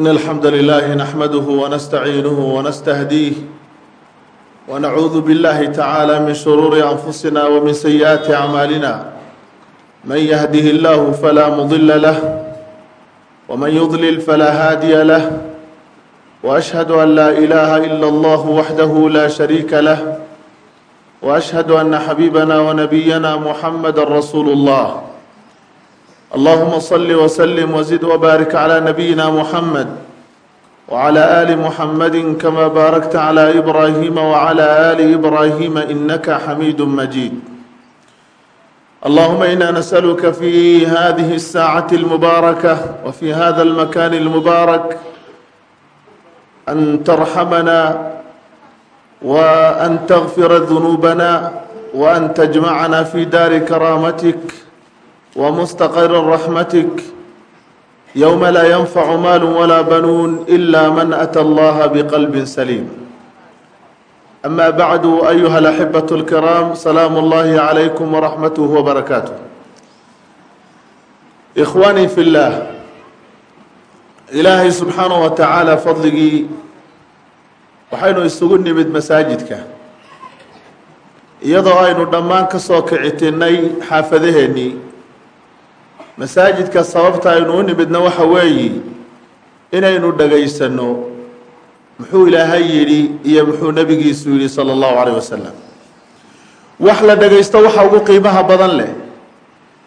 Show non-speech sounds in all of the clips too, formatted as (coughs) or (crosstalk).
إن الحمد لله نحمده ونستعينه ونستهديه ونعوذ بالله تعالى من شرور أنفسنا ومن سيئات أعمالنا من يهده الله فلا مضل له ومن يضلل فلا هادي له وأشهد أن لا إله إلا الله وحده لا شريك له وأشهد أن حبيبنا ونبينا محمد رسول الله اللهم صل وسلم وزد وبارك على نبينا محمد وعلى آل محمد كما باركت على إبراهيم وعلى آل إبراهيم إنك حميد مجيد اللهم إنا نسألك في هذه الساعة المباركة وفي هذا المكان المبارك أن ترحمنا وأن تغفر ذنوبنا وأن تجمعنا في دار كرامتك ومستقر رحمتك يوم لا ينفع مال ولا بنون إلا من أتى الله بقلب سليم أما بعد أيها الأحبة الكرام سلام الله عليكم ورحمته وبركاته إخواني في الله ilaahay subxaanaه wa tacaala fadligii waxaynu isugu nimid masaajidka iyadoo aynu dhammaan ka soo kicitinnay xaafadaheennii masaajidka sababta aynu u nimidna waxa weeyi inaynu dhagaysanno muxuu ilaahay yidhi iyo muxuu nebigiisu yidhi salى اllahu alayh wasalam wax la dhagaysto waxa ugu qiimaha badan leh.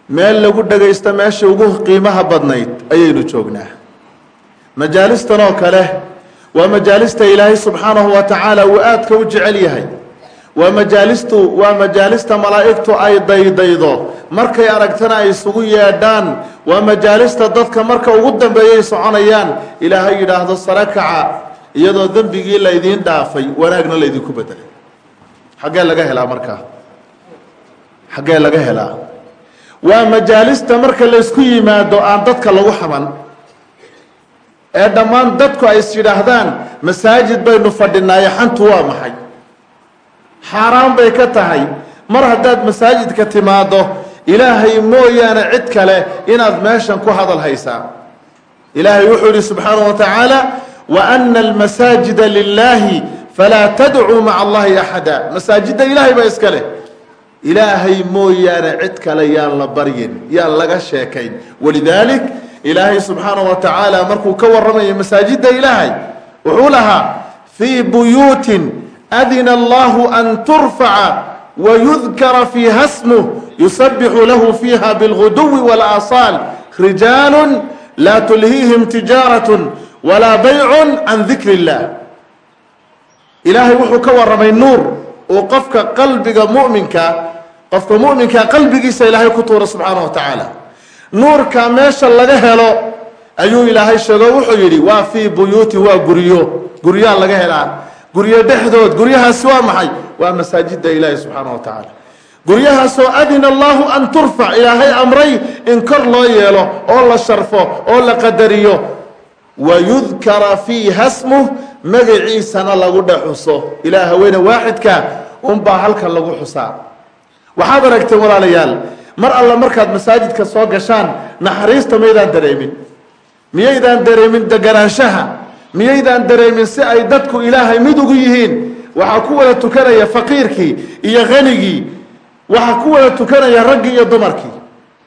Meel lagu dhagaysto meesha ugu qiimaha badnayd ayaynu joognaa. Majaalistan oo kale waa majaalista ilaahay subxaanahu wa tacaala uu aadka u jecel yahay waa majaalistu waa majaalista malaa'igtu ay daydaydo. Markay aragtana ay isugu yeedhaan waa majaalista dadka marka ugu dambeeyay soconayaan. Ilaahay yidhaahdo sare kaca iyadoo dembigii laydiin dhaafay wanaagna laydinku bedelay xaggee laga helaa markaa xaggee laga helaa? Waa majaalista marka laysku yimaado aan dadka lagu xaman. Ee dhammaan dadku ay is yidhaahdaan masaajid baynu fadhinaayo xantu waa maxay xaaraan bay ka tahay. Mar haddaad masaajidka timaaddo ilaahay mooyaane cid kale inaad meeshan ku hadal haysaa. Ilaahay wuxuu yihi subxaanaه wa tacaala waana almasaajida lilaahi falaa tadcuu maca allahi axada masaajidda ilaahay baa iska leh. Ilaahay mooyaane cid kale yaan la baryin yaan laga sheekayn. Walidaalik ilaahay subxaanaه wa tacaala markuu ka warramayo masaajidda ilaahay wuxuu lahaa fii buyuutin adina allahu an turfaca wayudkara fiiha smuh yusabixu lahu fiiha bilguduwi wاlaasaal rijaalu laa tulhiihim tijaaraة walaa baycu can dikri اllah ilaahay wuxuu ka warramay nuur uu qofka qalbiga muminka qofka muminka qalbigiisa ilaahay ku tuura subxaanaه wa tacaala nuurka meesha laga helo ayuu ilaahay sheego wuxuu yidhi waa fii buyuutin waa guryo guryaa laga helaa guryo dhexdood guryahaasi waa maxay? Waa masaajida ilaahi subxaana wa tacaala. Guryahaasoo adina allahu an turfac ilaahay amray in kor loo yeelo oo la sharfo oo la qadariyo. Wayudkara fiiha smuh magaciisana lagu dhexuso ilaah haweyne waaxidka unbaa halkan lagu xusaa waxaad aragteen walaalayaal mar alla markaad masaajidka soo gashaan naxariista maydaan dareemin? Miyaydaan dareemin deganaanshaha miyaydaan dareemin si ay dadku ilaahay mid ugu yihiin? Waxaa ku wada tukanaya faqiirkii iyo hanigii waxaa ku wada tukanaya raggii iyo dumarkii.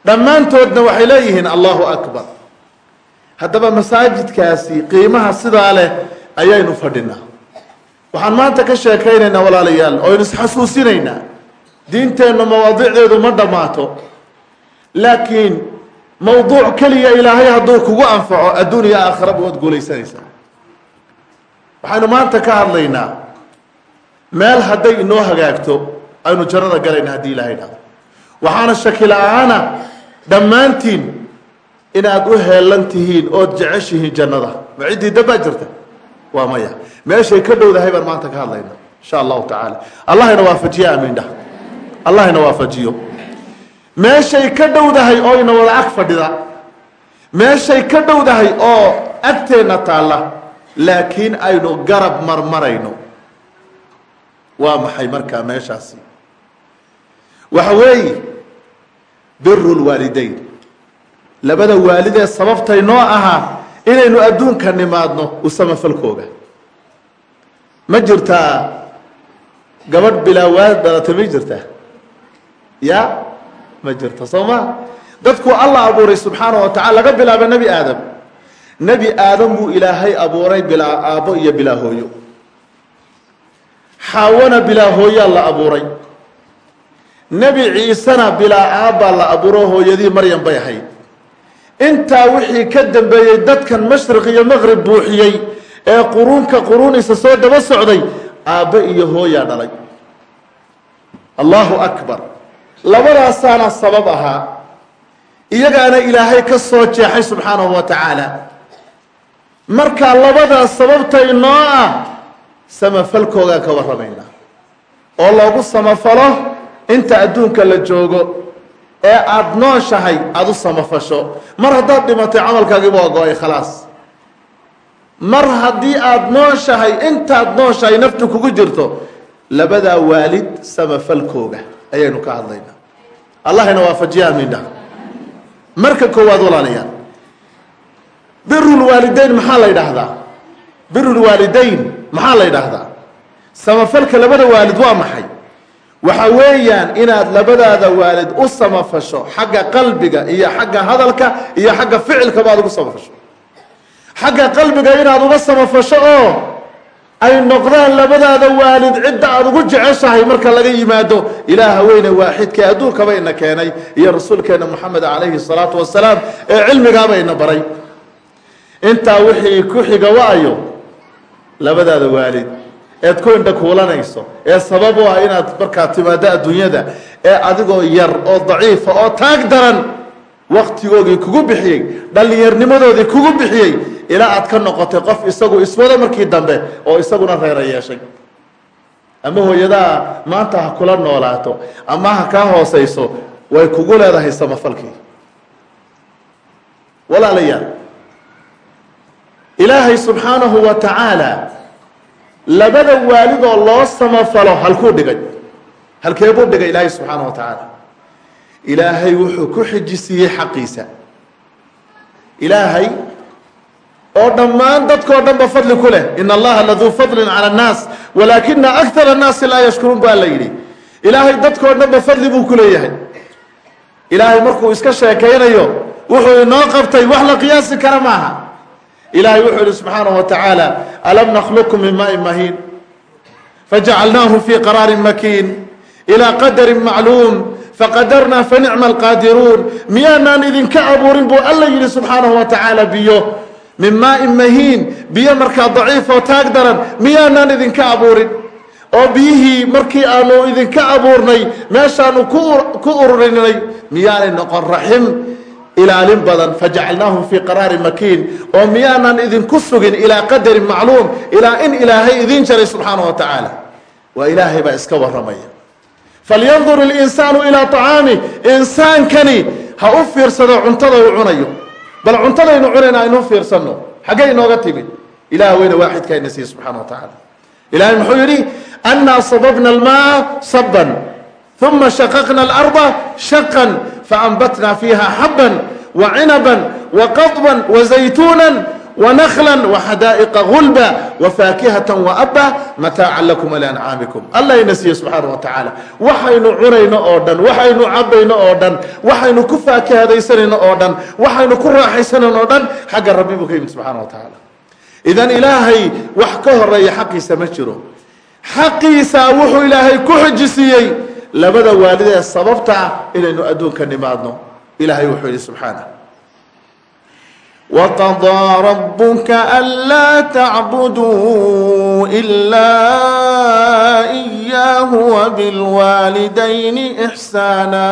Dhammaantoodna waxay leeyihiin allahu akbar. Haddaba masaajidkaasi qiimaha sidaa leh ayaynu fadhinaa. Waxaan maanta ka sheekaynaynaa walaalayaal oynu isxasuusinaynaa diinteennu mawaadicdeedu ma dhammaato. Laakiin mowduuc keliya ilaahay hadduu kugu anfaco adduun iyo aakhiraba waad guulaysanaysaa waxaynu maanta ka hadlaynaa meel hadday inoo hagaagto aynu jannada galayna haddii ilahay dhahdo waxaana shaki la'aana dhammaantiin inaad u heelan tihiin ood jeceshihiin jannada. Ma ciddii dabbaa jirta. Waa maya. Meeshay ka dhowdahay baan maanta ka hadlaynaa insha allahu tacaala. Allahayna waafajiya amiindha allahna waafajiyo. Meeshay ka dhowdahay oo ina wada ag fadhida. Meeshay ka dhowdahay oo agteenna taalla laakiin aynu garab marmarayno. Waa maxay markaa meeshaasi? Waxa weeye biru lwaalidayn labada waalidee sababtay noo ahaa inaynu adduunka nimaadno u samafalkooga ma jirtaa gabadh bilaawaad dhalatay ma jirtaa ya ma jirto soo ma? Dadku alla abuuray subxaana wa tacala laga bilaabo nebi aadam nebi aadam buu ilaahay abuuray bilaa aabbo iyo bilaa hooyo. Xaawana bilaa hooyaa la abuuray. Nebi ciisena bilaa aabbaa la abuuro hooyadii maryam bay ahayd. Intaa wixii ka dambeeyey dadkan mashriq iyo maqrib buuxiyey ee quruunka quruunisa soo daba socday aabbe iyo hooyaa dhalay. Allahu akbar. Labadaasaana sabab ahaa. Iyagaana ilaahay ka soo jeexay subxaanahu wa tacaala markaa labadaas sababta inoo ah samafalkoogaan ka warramaynaa oo loogu samafalo inta adduunka la joogo ee aada nooshahay aada u samafasho. Mar haddaad dhimatay camalkaagiiba waa go'ay khalaas. Mar haddii aada nooshahay intaad nooshahay naftu kugu jirto labadaa waalid samafalkooga ayaynu ka hadlaynaa allahayna waafajiya amindha marka koowaad walaalayaal birulwaalideyn maxaa la yidhaahdaa? Birulwaalideyn maxaa la yidhaahdaa? Samafalka labada waalid waa maxay? Waxa weeyaan inaad labadaada waalid u samafasho xagga qalbiga iyo xagga hadalka iyo xagga ficilkaba aad ugu samafasho. Xagga qalbiga inaad uga samafasho oo ay noqdaan labadaada waalid cidda aada ugu jeceshahay marka laga yimaado ilaaha weyne waaxidkee adduunkaba ina keenay iyo rasuulkeena moxamed calayhi salaatu wasalaam ee cilmigaaba ina baray intaa wixii ku xiga waayo labadaada waalid. Eed ku indha kuulanayso. Ee sabab u ah inaad markaa timaado adduunyada. Ee adigoo yar oo daciifa oo taag daran waktigoogii kugu bixiyey dhallinyarnimadoodii kugu bixiyey ilaa aad ka noqotay qof isagu iswado markii dambe oo isaguna reera yeeshay. Ama hooyadaa maanta ha kula noolaato ama ha kaa hoosayso way kugu leedahay samafalkii. Walaalayaal ilaahay subxaanahu wa tacaala labada waalidoo loo samafalo halkuu dhigay. Halkee buu dhigay ilaahay subxaanahu wa tacaala ilaahay wuxuu ku xijisiiyey xaqiisa. Ilaahay oo dhammaan dadkoo dhan ba fadli ku leh. In allaha laduu fadlin cala annaas walaakina akara annaasi laa yashkuruun baa la yidhi. Ilaahay dadkoo dhan ba fadli buu ku leeyahay. Ilaahay markuu iska sheekaynayo wuxuu inoo qabtay wax la qiyaasi kara maaha ilaahay wuxuu yihi subxaanahu wa tacaala alam nakhluqkum min maain mahiin fajacalnaahu fii qaraarin makiin. Ilaa qadarin macluum faqadarnaa fanicma alqaadiruun. Miyaanaan idinka abuurin buu alla yidhi subxaanahu wa tacaala biyo. Min maain mahiin biyo markaa daciif oo taag daran. Miyaanaan idinka abuurin. Oo biyihii markii aanu idinka abuurnay meeshaanu ku ururinay. Miyaanay noqon raxim ilaalin badan fajacalnaahum fii qaraarin makiin oo miyaanan idinku sugin ilaa qadarin macluum ilaa in ilaahay idin jaray subxaana wa tacaala waa ilaahay baa iska waramaya falyandur اlinsaanu ilaa طacaami insaankani ha u fiirsado cuntada uu cunayo. Bal cuntadaynu cunayna aynu fiirsano xaggay inooga timid ilaah weyne waaxidka ina siiye subxana wa tacaala ilahay muxuu yidhi annaa sababna almaa saban uma shaqaqna alarda shaqan faanbatna fiiha xaban وعنبا وقضبا وزيتونا ونخلا وحدائق غلبا وفاكهة وأبا متاعا لكم ولأنعامكم الله ينسيه سبحانه وتعالى waxaynu cunayno oo dhan waxaynu cabayno oo dhan waxaynu ku faakahadaysanayno oo dhan waxaynu ku raaxaysanayno oo dhan xagga rabbi buu ka yimid subxaana wa tacaala idan ilaahay wax ka horeeya xaqiisa ma jiro xaqiisa wuxuu ilaahay ku xijisiiyey labada waalid ee sababta ah inaynu adduunka nimaadno ilaahay wuxuu yihi subxaana. Waqadaa rabuka anlaa tacbuduu ilaa iyaahu wabilwaalidayni ixsaana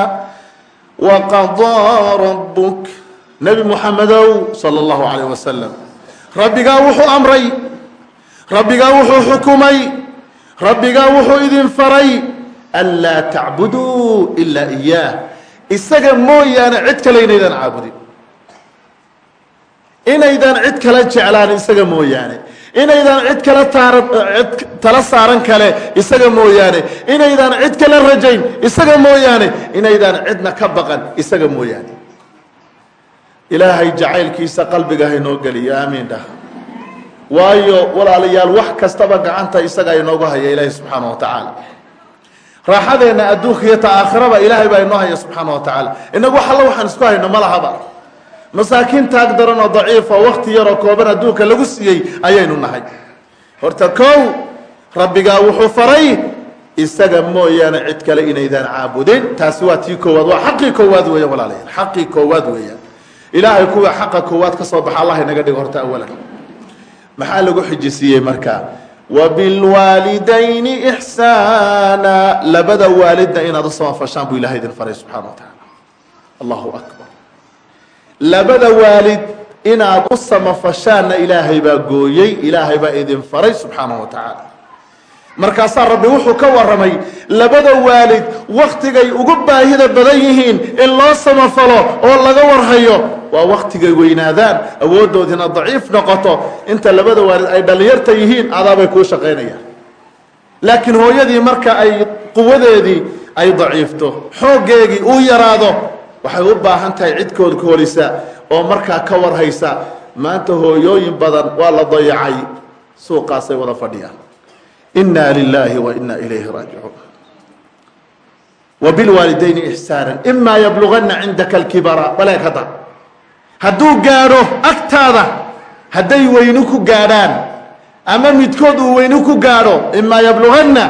waqadaa rabuk nebi muxamedow sala allahu calayh wasalam rabbigaa wuxuu amray rabbigaa wuxuu xukumay rabbigaa wuxuu idin faray anlaa tacbuduu ilaa iyaah isaga mooyaane cid kale inaydaan caabudin. Inaydaan cid kala jeclaan isaga mooyaane. Inaydaan cid kala taaran cid tala saaran kale isaga mooyaane. Inaydaan cid kala rajayn isaga mooyaane. Inaydaan cidna ka baqan isaga mooyaane. Ilaahay jacaylkiisa qalbiga haynoo geliyo aamiin dhah waayo walaalayaal wax kastaba gacanta isaga inoogu haya ilaahay subxaana wa tacaala raaxadeenna adduunka iyo ta aakhiraba ilaahay baa inoo haya subxaana wa tacaala. Inagu wax alla waxaan isku hayno ma lahaba. Masaakiin taag daran oo daciifa wakti yaroo kooban adduunka lagu siiyey ayaynu nahay. Horta kow rabbigaa wuxuu faray isaga mooyaane cid kale inaydaan caabudin. Taasi waa tii koowaad waa xaqii koowaad weeyaan walaalayaal. Xaqii koowaad weeyaan. Ilaahay kuwa xaqa koowaad ka soo baxa allah inaga dhigo horta awalan. Maxaa lagu xijisiiyey markaa wabilwaalidayni ixsaana labada waalidna inaad u samafashaan buu ilahay idin faray wa tacaala allahu akbar labada waalid inaad u samafashaanna ilaahay baa gooyey ilaahay baa idin faray subxaana wa tacaala markaasaa rabbi wuxuu ka waramay labada waalid waktigay ugu baahida badan yihiin in loo samafalo oo laga warhayo. Waa waktigay weynaadaan awooddoodina daciif noqoto. Inta labada waalid ay dhallinyarta yihiin adaabay kuu shaqaynayaan laakiin hooyadii marka ay quwadeedii ay daciifto xooggeegii uu yaraado waxay u baahan tahay cidkood koolisa oo markaa ka warhaysa. Maanta hooyooyin badan waa la dayacay suuqaasay wada fadhiyaan inna lilaahi wa inna ilayhi raajicuun wabilwaalidayni ixsaana imaa yablugana cindaka alkibara. Baleeg hadda hadduu gaadho agtaada hadday weyni ku gaadhaan ama midkood uu weyni ku gaadho imaa yablugana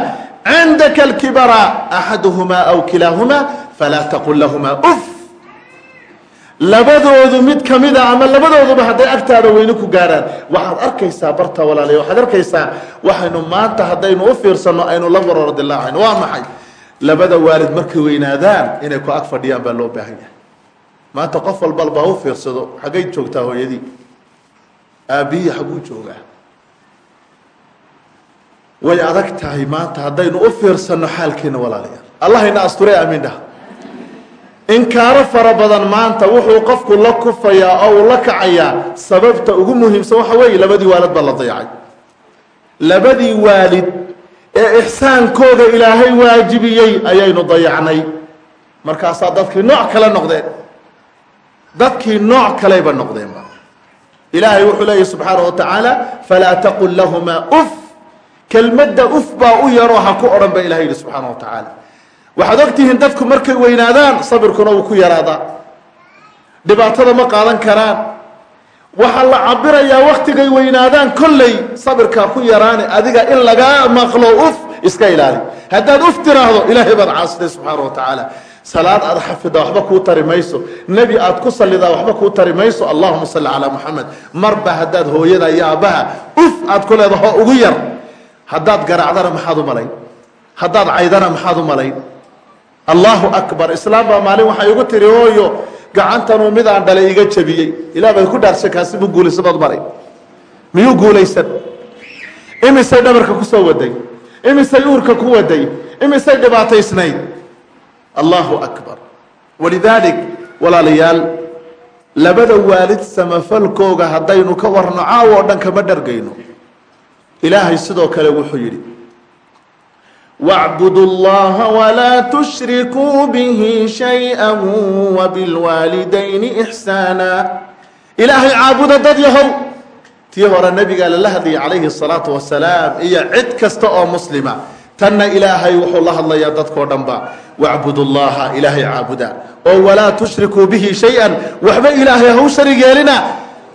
cindaka alkibara axaduhumaa aw kilaahumaa falaa taqul lahumaa uf labadoodu mid kamida ama labadooduba hadday agtaada weyni ku gaadhaan waxaad arkaysaa barta walaalaya waxaad arkaysaa waxaynu maanta haddaynu u fiirsanno aynu la wararo dilaacayno waa maxay? Labada waalid markay weynaadaan inay ku ag fadhiyaan baa loo baahan yahay. Maanta qof walbal baa u fiirsado xaggay joogtaa hooyadii? Aabbiyi xagguu joogaa? Way adag tahay maanta haddaynu u fiirsanno xaalkeena walaalayaal. Allahayna asture aamiin dhah inkaaro fara badan maanta wuxuu qofku la kufayaa oo uu la kacayaa sababta ugu muhiimsan waxa weeye labadii waalid baa la dayacay. Labadii waalid ee ixsaankooda ilaahay waajibiyey ayaynu dayacnay. Markaasaa dadkii nooc kale noqdeen. Dadkii nooc kaleyba noqdeenba ilaahay wuxuu leeyahy subxaana wa tacaala falaa taqul lahumaa uf. Kelmadda uf baa u yaroo ha ku odhan ba ilahay yihi subxaana wa tacaala waxaad ogtihiin dadku markay weynaadaan sabirkuna wuu ku yaraadaa. Dhibaatada ma qaadan karaan. Waxaa la cabirayaa waktigay weynaadaan kolley sabirkaa ku yaraane adiga in lagaa maqlo uf iska ilaali. Haddaad uf tiraahdo ilaahay baad caasiday subxaana wa tacaala salaad aad xafida waxba kuu tari mayso. Nebi aad ku salidaa waxba kuu tari mayso. Allahuma salli calaa muxamed marba haddaad hooyada iyo aabbaha uf aad ku leedaho ugu yar. Haddaad garaacdana maxaad u malayn? Haddaad caydana maxaad u malayn allahu akbar. Islaam baa maalin waxay igu tiri hooyo gacantanuu midaan dhalay iga jabiyey ilah bay ku dhaarsan kaasi mu guulaysadood maray. Miyuu guulaysan? Imisay dhabarka ku soo waday? Imisay uurka ku waday? Imisay dhibaataysnayd? Allahu akbar. Walidaalik walaalayaal labada waalid samafalkooga haddaynu ka warno caawo o dhan kama dhargayno. Ilaahay sidoo kale wuxuu yidhi واعبدوا الله ولا تشركوا به شيئا وبالوالدين إحسانا إلهي عابد ضد يهو تيهور النبي قال الله عليه الصلاة والسلام إيا عد كستاء مسلمة تن إلهي وحو الله الله يددك ودنبا واعبدوا الله إلهي عابدا أو ولا تشركوا به شيئا وحبا إلهي هو شريك لنا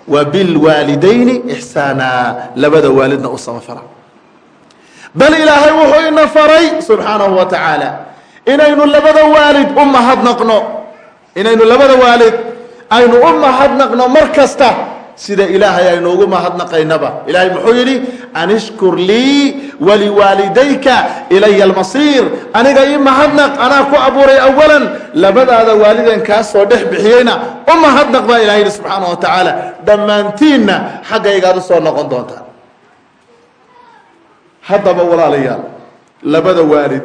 وبالوالدين إحسانا لبدا والدنا أصلا فرع bal ilaahay wuxuu ina faray subxaanahu wa tacaala inaynu labada waalid u mahadnaqno. Inaynu labada waalid aynu u mahadnaqno mar kasta sida ilaahay aynu ugu mahadnaqaynaba. Ilaahay muxuu yidhi an ishkur lii waliwaalidayka ilaya almasiir. Aniga ii mahadnaq anaa ku abuuray awalan labadaada waalideen kaa soo dhex bixiyeyna u mahadnaq baa ilahay yidhi subxaana wa tacaala. Dhammaantiinna xaggaygaad u soo noqon doontaan haddaba walaalayaal labada waalid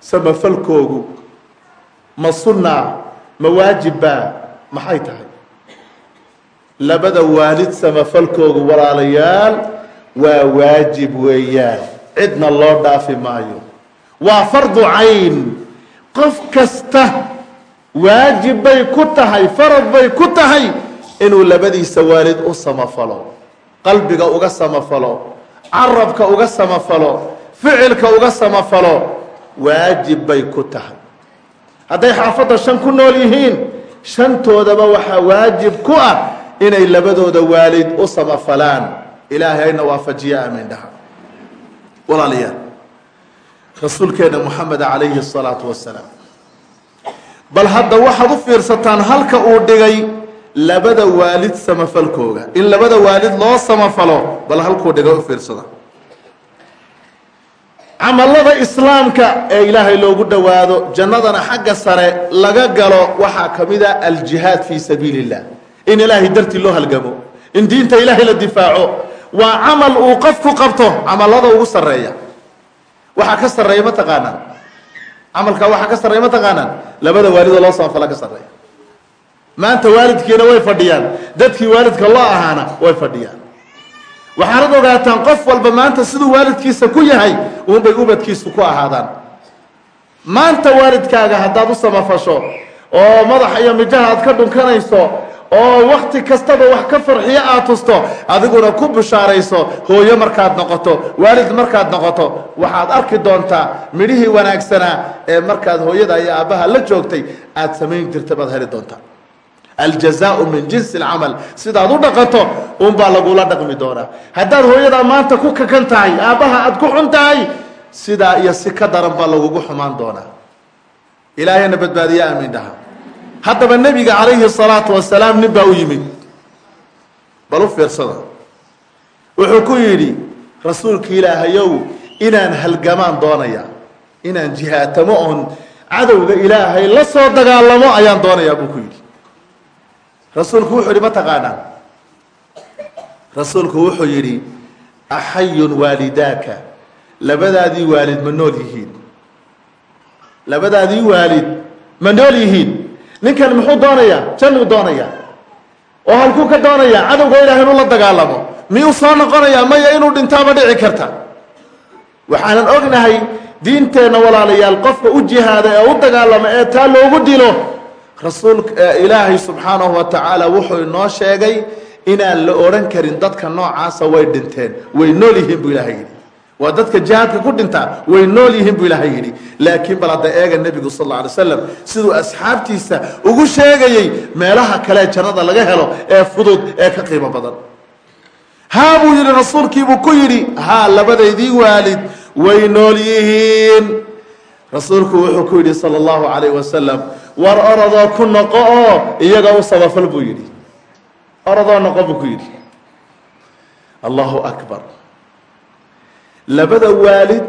samafalkoogu ma sunnaa ma waajibbaa maxay tahay? Labada waalid samafalkoogu walaalayaal waa waajib weeyaan. Cidna loo dhaafi maayo. Waa fardu cayn. Qof kasta waajib bay ku tahay farad bay ku tahay inuu labadiisa waalid u samafalo qalbiga uga samafalo carabka uga samafalo ficilka uga samafalo waajib bay ku tahay. Hadday xaafadda shan ku nool yihiin shantoodaba waxaa waajib ku ah inay labadooda waalid u samafalaan. Ilaahay hayna waafajiya amiin dhaha. Walaalayaal rasuulkeena moxamed calayhi الsalaatu wasalaam bal hadda waxaad u fiirsataan halka uu dhigay labada waalid samafalkooga. In labada waalid loo samafalo bal halkuu dhigay u fiirsada. Camalada islaamka ee ilaahay loogu dhowaado jannadana xagga sare laga galo waxaa ka mid a aljihaad fii sabiili اllah in ilaahay dartii loo halgamo in diinta ilaahay la difaaco. Waa camal uu qofku qabto camalada ugu sareeya waxaa ka sareeya ma taqaanaan? Camalkaa waxaa ka sarreeya ma taqaanaan? Labada waalidoo loo samafala ka sarreeya maanta waalidkiina way fadhiyaan. Dadkii waalidka loo ahaana way fadhiyaan. Waxaanad ogaataan qof walba maanta siduu waalidkiisa ku yahay uunbay ubadkiisu ku ahaadaan. Maanta waalidkaaga haddaad u samafasho oo madaxa iyo mijaha aad ka dhunkanayso oo wakti kastaba wax ka farxiyo aad tusto adiguna ku bishaarayso hooyo markaad noqoto waalid markaad noqoto waxaad arki doontaa midhihii wanaagsanaa ee markaad hooyada iyo aabbaha la joogtay aad samayn jirta baad heli doontaa aljazaau min jinsi alcamal sidaad u dhaqanto unbaa lagula dhaqmi doonaa. Haddaad hooyadaa maanta ku kakan tahay aabbaha aad ku xun tahay sidaa iyo si ka daran baa lagugu xumaan doonaa. Ilaahayna badbaadiya amiin dhaha haddaba nebiga calayhi salaatu wasalaam nin baa u yimid. Bal u fiirsada. Wuxuu ku yidhi rasuulka ilaahayow inaan halgamaan doonaya. Inaan jihaatamo oon cadowga ilaahay la soo dagaalamo ayaan doonayaa buu ku yidhi rasuulku wuxuu yidhi ma taqaanaan rasuulku wuxuu yidhi axayun waalidaaka labadaadii waalid ma nool yihiin. Labadaadii waalid ma nool yihiin. Ninkan muxuu doonayaa? Jannuu doonayaa. Oo halkuu ka doonayaa? Cadowga ilaah inuu la dagaalamo. Miyuu soo noqonayaa? Maya inuu dhintaaba dhici karta. Waxaanan ognahay diinteenna walaalayaal qofka u jihaada ee u dagaalama ee taa loogu dilo rasuulka ilaahay subxaanahu wa tacaala wuxuu inoo sheegay inaan la odhan karin dadka noocaasa way dhinteen. Way nool yihiin buu ilaahay yidhi. Waa dadka jihaadka ku dhintaa way nool yihiin buu ilaahay yidhi. Laakiin bal hadda eega nebigu sal alla alay slam siduu asxaabtiisa ugu sheegayey meelaha kale jannada laga helo ee fudud ee ka qiimo badan. Haa buu yidhi rasuulkiibuu ku yidhi haa labadaydii waalid way nool yihiin rasuulku wuxuu ku yidhi sala allahu calayh wasalam war orodoo ku noqo oo iyaga u sabafal buu yidhi. Orodoo noqo buu ku yidhi. Allahu akbar. Labada waalid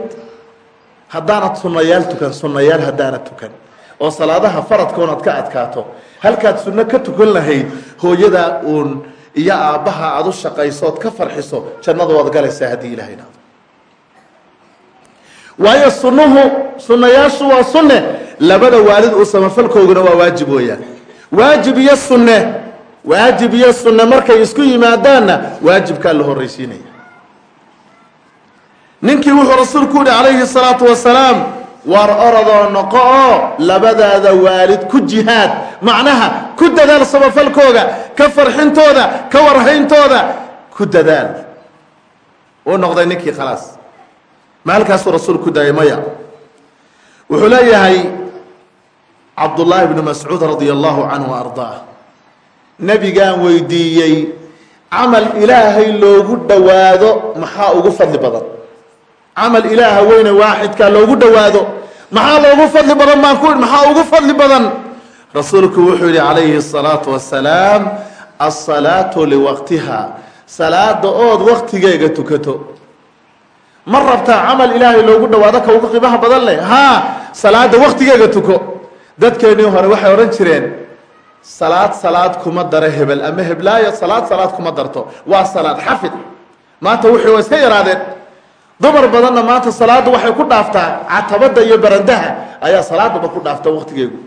haddaanad sunnayaal tukan sunnayaal haddaanad tukan oo salaadaha faradkoonaad ka adkaato halkaad sunno ka tukan lahayd hooyadaa uun iyo aabbaha aada u shaqaysood ka farxiso jannada waad galaysaa haddii ilahay dhahdo waayo sunnuhu sunnayaashu waa sunne. Labada waalid uu samafalkooguna waa waajib weeyaan waajib iyo sunne waajib iyo sunne markay isku yimaadaanna waajibkaa la horraysiinaya. Ninkii wuxuu rasuulku yihi calayhi salaatu wasalaam war orodoo noqo oo labadaada waalid ku jihaad. Macnaha ku dadaal samafalkooga ka farxintooda ka warhayntooda ku dadaal. Uu noqday ninkii khalaas ma halkaasuu rasuulku ku daayay maya wuxuu leeyahay cabdullaahi bnu mascuud radia allahu canhu ardaa nebigaan weydiiyey camal ilaahay loogu dhowaado maxaa ugu fadli badan? Camal ilaaha weyne waaxidkaa loogu dhowaado maxaa loogu fadli badan? Baan ku maxaa ugu fadli badan? Rasuulku wuxuu yihi calayhi الsalaatu wasalaam asalaatu liwaqtiha salaada ood waktigeega tukato ma rabtaa camal ilaahay loogu dhawaado ka ugu qiimaha badan leh? Haa salaada waktigeega tuko. Dadkeennii hore waxay odhan jireen salaad salaad kuma dara hebel ama heblaayo salaad salaad kuma darto. Waa salaad xafid. Maanta waa iska yaraadeen. Dumar badanna maanta salaadda waxay ku dhaaftaa. Catabada iyo barandaha ayaa salaadaba ku dhaafta waktigeegu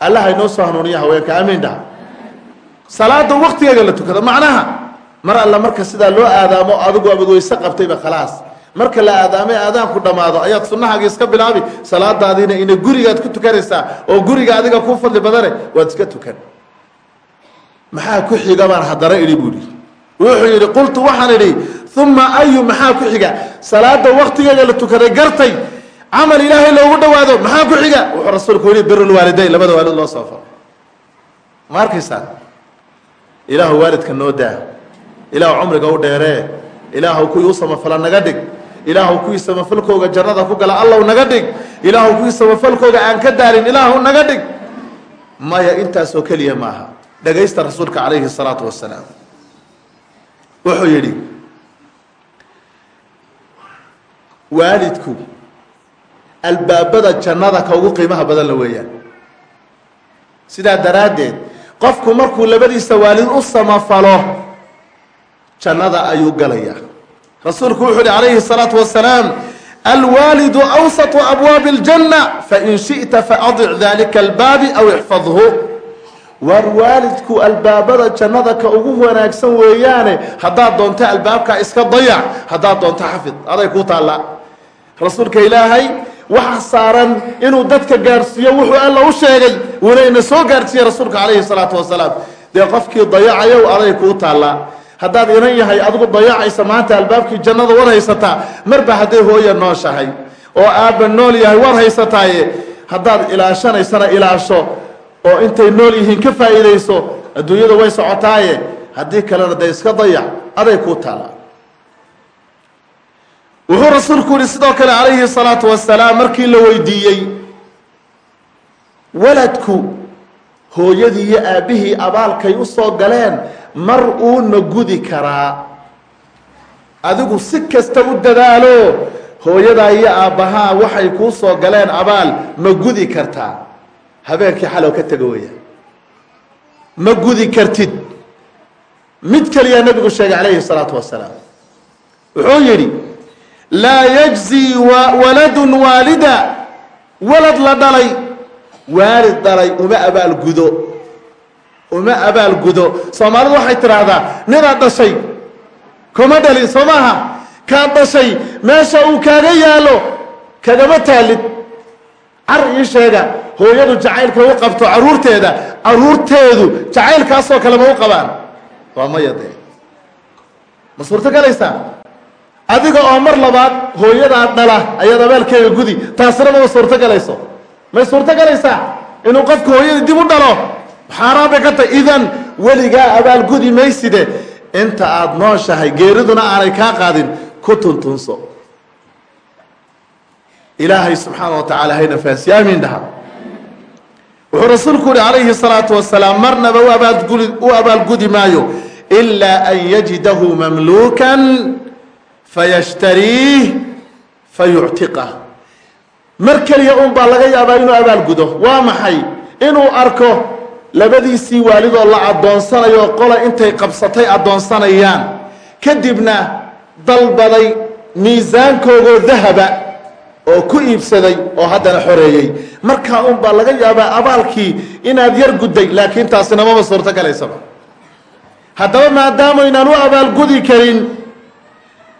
allaha inoo soo hanuuniya haweenka. Amiin dhaha salaada waktigeega la tukado macnaha mar alla marka sidaa loo aadaamo adigu abad weyse qabtayba khalaas. Marka la aadaamay aadaanku dhammaado. Ayaad sunnahaagi iska bilaabi salaadaadiina ina gurigaad ku tukanaysaa oo guriga adiga kuu fadli badane waad iska tukan. Maxaa ku xiga baan haddana idhi buu ihi wuxuu yidhi qultu waxaan idhi uma ayu maxaa ku xiga? Salaada waktigeeda la tukaday gartay camal ilaahay loogu dhawaado maxaa ku xiga? Wuxuu rasuulku yihi birulwaalidayn labada waalid loo soo faro ma arkaysaa ilaahu waalidka noo daa ilaahu cumriga u dheeree ilaahu kuwii u samafala naga dhig. Ilaahu kuwii samafalkooga jannada ku gala allow naga dhig. Ilaahu kuwii samafalkooga aan ka daalin ilaahu naga dhig. Maya intaasoo keliya maaha dhagaysta rasuulka calayhi الsalaatu wasalaam wuxuu yidhi waalidku albaabada jannada ka ugu qiimaha badan la weeyaan. Sidaa daraaddeed qofku markuu labadiisa waalid u samafalo jannada ayuu galayaa rasuulku wuxuu yihi calayhi الsalaatu wasalaam alwaalidu awsatu abwaabi اljanna fain shiئta faadic dalika albaabi aw ixfadhu war waalidku albaabada jannada ka ugu wanaagsan weeyaane haddaad doonto albaabkaa iska dayac haddaad doonto xafid aday kuu taallaa rasuulka ilaahay waxa saaran inuu dadka gaadhsiiyo wuxuu alla u sheegay wuuna ina soo gaadhsiiyey rasuulka calayhi salaatu wasalaam dee qofkii dayacayow aday kuu taallaa haddaad inan yahay adigu dayacaysa maanta albaabkii jannada war haysataa marba hadday hooya nooshahay oo aabba nool yahay war haysataaye haddaad ilaashanaysana ilaasho oo intay nool yihiin ka faa'iidayso adduunyada way socotaaye. Haddii kalena dee iska dayac aday kuu taallaa wuxuu rasuulku yihi sidoo kale calayhi salaatu wasalaam markii la weydiiyey waladku hooyadii iyo aabbihii abaalkay u soo galeen mar uuna gudi karaa. Adigu si kasta u dadaalo hooyadaa iyo aabbahaa waxay kuu soo galeen abaal ma gudi kartaa. Habeenkii xalow ka tego weeyaan ma gudi kartid. Mid keliyaa nebigu sheegay calayhi salaatu wasalaam wuxuu yidhi laa yajzii waladun waalida. Walad la dhalay waalid dhalay uma abaalgudo uma abaalgudo soomaalidu waxay tidhaahdaa ninaad dhashay. Kuma dhalin soo maaha kaad dhashay meesha uu kaaga yaallo kagama taalid. Car ii sheega hooyadu jacaylka u qabto caruurteeda caruurteedu jacaylkaasoo kale ma u qabaan. Waa maya dee ma suurto galaysaa adiga oo mar labaad hooyadaa dhala ayaad abaalkeega gudi taasina mama suurto galayso may suurto galaysaa inuu qofku hooyada dib u dhalo xaaraan bay ka tahy idan weligaa abaalgudi mayside inta aada nooshahay geeriduna aanay kaa qaadin ku tuntunso. Ilaahay subxaana wa tacaala hayna fahansiye amiin dhaha. Wuxuu rasuulku yihi calayhi salaatu wasalaam marnaba u abaalgudi maayo ilaa an yajidahu mamluukan fayashtariih fayuctiqah. Mar keliya un baa laga yaabaa inuu abaalgudo waa maxay? Inuu arko labadiisii waalidoo la addoonsanayo qola intay qabsatay addoonsanayaan. Kadibna dalbaday miisaankoogoo dahaba oo ku iibsaday oo haddana xoreeyey. Markaa un baa laga yaabaa abaalkii inaad yar gudday laakiin taasina maba suurto galaysaba haddaba maadaamaynaan u abaalgudi karin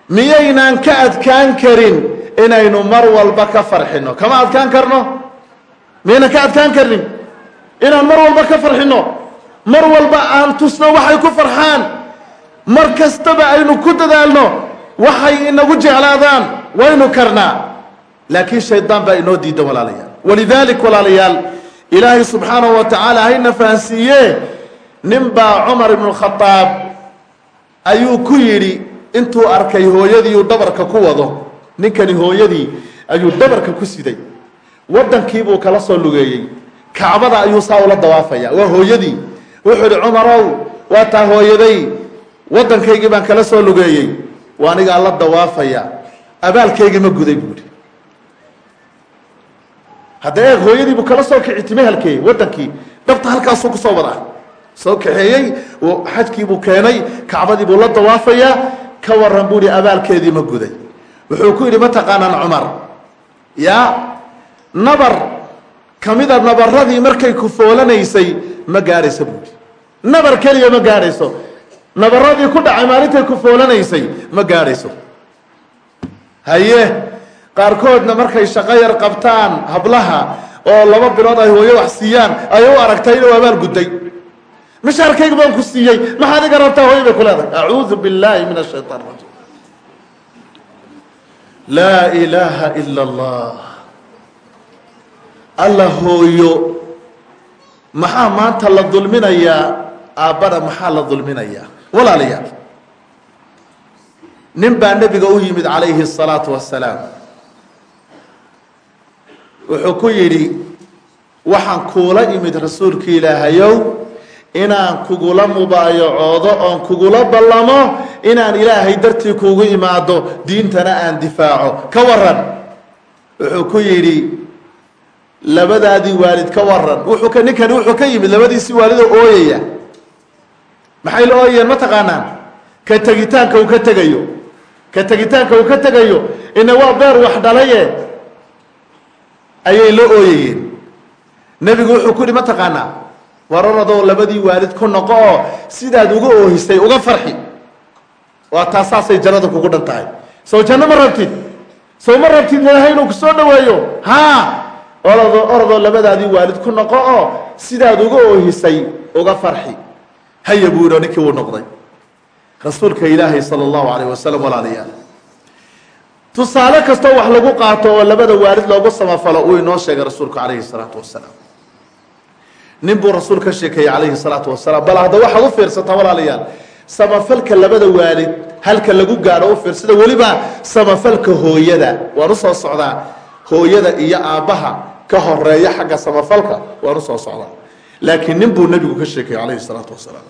miyaynaan ka adkaan karin inaynu mar walba ka farxino. Kama adkaan karno? Miyaynan ka adkaan karnin inaan mar walba ka farxino. Mar walba aan tusno waxay ku farxaan. Mar kastaba aynu ku dadaalno waxay inagu jeclaadaan waynu karnaa. Laakiin shaydaan baa inoo diidan walaalayaal. Walidaalik walaalayaal ilaahay subxaanahu wa tacaala hayna fahansiiye. Nin baa cumar ibnu khadaab ayuu ku yidhi intuu arkay hooyadii uu dhabarka ku wado ninkani hooyadii ayuu dhabarka ku siday. Waddankiibuu kala soo lugeeyey kacbada ayuu saa ula dawaafaya. Waa hooyadii. Wuxuu idhi cumarow waa taa hooyaday. Waddankaygii baan kala soo lugeeyey. Waa anigaa la dawaafaya. Abaalkaygii ma guday buuhi hadda eeg hooyadiibuu kala soo kici time halkeey waddankii dhabta halkaasuu ku soo wadaa. Soo kaxeeyey xajkiibuu keenay kacbadiibuu la dawaafayaa ka waran buu ihi abaalkeedii ma guday. Wuxuu ku yidhi mataqaanaan cumar. Yaa nabar kamida nabaradii markay ku foolanaysay ma gaadhayso buuhi nabar keliya ma gaadhayso nabaradii ku dhacay maalintay ku foolanaysay ma gaadhayso haye qaarkoodna markay shaqo yar qabtaan hablaha oo laba bilood ay hooyo wax siiyaan ayay u aragtay inuu abaal gudday. Mishaarkayga baan ku siiyey maxaad iga rabtaa hooy bay ku leedahay? Acuudu billaahi min ashaytaan rajiim. Laa ilaaha ila allah alla hooyo. Maxaa maanta la dulminayaa? Aabbana maxaa la dulminayaa? Walaalayaal nin baa nebiga u yimid calayhi الsalaatu wasalaam wuxuu ku yidhi waxaan kuula imid rasuulka ilaahayow inaan kugula mubaayacoodo oon kugula ballamo inaan ilaahay dartii kugu imaado diintana aan difaaco. Ka waran wuxuu ku yidhi labadaadii waalid ka waran wuxuu ka ninkani wuxuu ka yimid labadiisii waalidoo ooyaya. Maxay la ooyayeen? Ma taqaanaan. Ka tegitaanka uu ka tegayo. Ka tegitaanka uu ka tegayo. Ina waa beer wax dhalaye. Ayay la ooyayeen. Nebigu wuxuu ku yihi ma taqaanaa? Wararadoo labadii waalid ku noqo oo sidaad uga oohisay uga farxi. Waa taa saasay jannada kugu dhan tahay. Sow janno ma rabtid? Sow ma rabtid? Ilaahay inuu ku soo dhaweeyo? Haa oradoo labadaadii waalid ku noqo oo sidaad uga oohisay uga farxi. Haya buu yidhi ninkii wuu noqday. Rasuulka ilaahay sala allahu calayh wasalam walaalayaal tusaale kastoo wax lagu qaato oo labada waalid loogu samafalo uu inoo sheegay rasuulku calayhi salaatu wasalaam. Nin buu rasuul ka sheekeeyey calayhi salaatu wasalaam. Bal hadda waxaad u fiirsataa walaalayaal samafalka labada waalid halka lagu gaadho u fiirsada weliba samafalka hooyada. Waan u soo socdaa hooyada iyo aabbaha ka horreeya xagga samafalka waan u soo socdaa. Laakiin nin buu nebigu ka sheekeeyey calayhi salaatu wasalaam.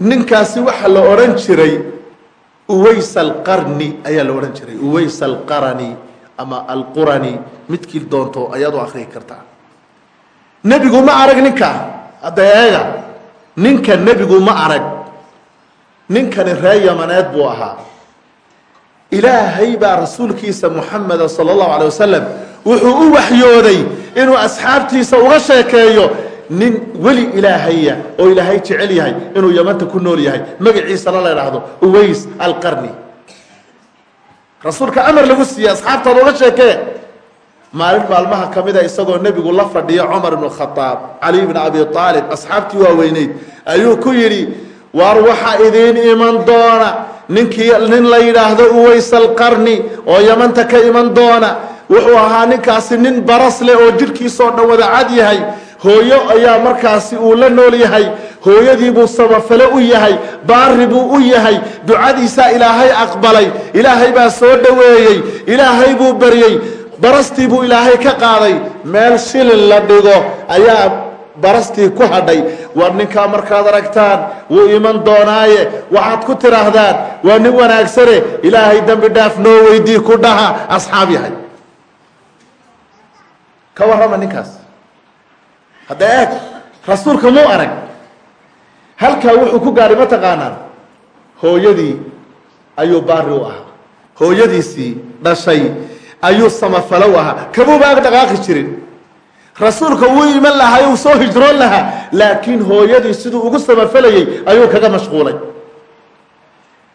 Ninkaasi waxaa la odhan jiray uways alqarni ayaa la odhan jiray. Uways alqarani ama alqurani midkii doonto ayaad u akriyi kartaa. Nebigu ma arag ninka hadda eega. Ninka nebigu ma arag. Ninkani ree yamaneed buu ahaa. Ilaahay baa rasuulkiisa muxameda sala allahu calay wasalam wuxuu u waxyooday inuu asxaabtiisa uga sheekeeyo nin weli ilaahaya oo ilaahay jecel yahay inuu yamanta ku nool yahay. Magaciisana la idhaahdo uways alqarni. Rasuulka amar lagu siiyey asxaabtaada uga sheekee maalin maalmaha ka mida isagoo nebigu la fadhiya cumar ibnu khadaab cali bn abi aalib asxaabtii waaweyneyd ayuu ku yidhi waar waxaa idiin iman doona ninkii nin la yidhaahdo uways alqarni oo yamanta ka iman doona wuxuu ahaa ninkaasi nin baras leh oo jidhkiisoo dhan wada cad yahay. Hooyo ayaa markaasi uu la nool yahay. Hooyadii buu samafale u yahay. Baari buu u yahay. Ducadiisaa ilaahay aqbalay. Ilaahay baa soo dhoweeyey. Ilaahay buu baryey. Barastii buu ilaahay ka qaaday. Meel shilin la dhigo ayaa barastii ku hadhay. War ninkaa markaad aragtaan wuu iman doonaaye. Waxaad ku tidhaahdaan waa nin wanaagsane. Ilaahay dembi dhaaf noo weydii ku dhaha asxaab yahay ka warrama ninkaas. Hadda eeg rasuulka muu arag? Halkaa wuxuu ku gaadhay ma taqaanaan? Hooyadii ayuu baari u ahaa. Hooyadiisii dhashay ayuu samafalo u ahaa. Kamuuba ag dhaqaaqi jirin? Rasuulka wuu iman lahaa uu soo hijroon lahaa. Laakiin hooyadii siduu ugu samafalayey ayuu kaga mashquulay.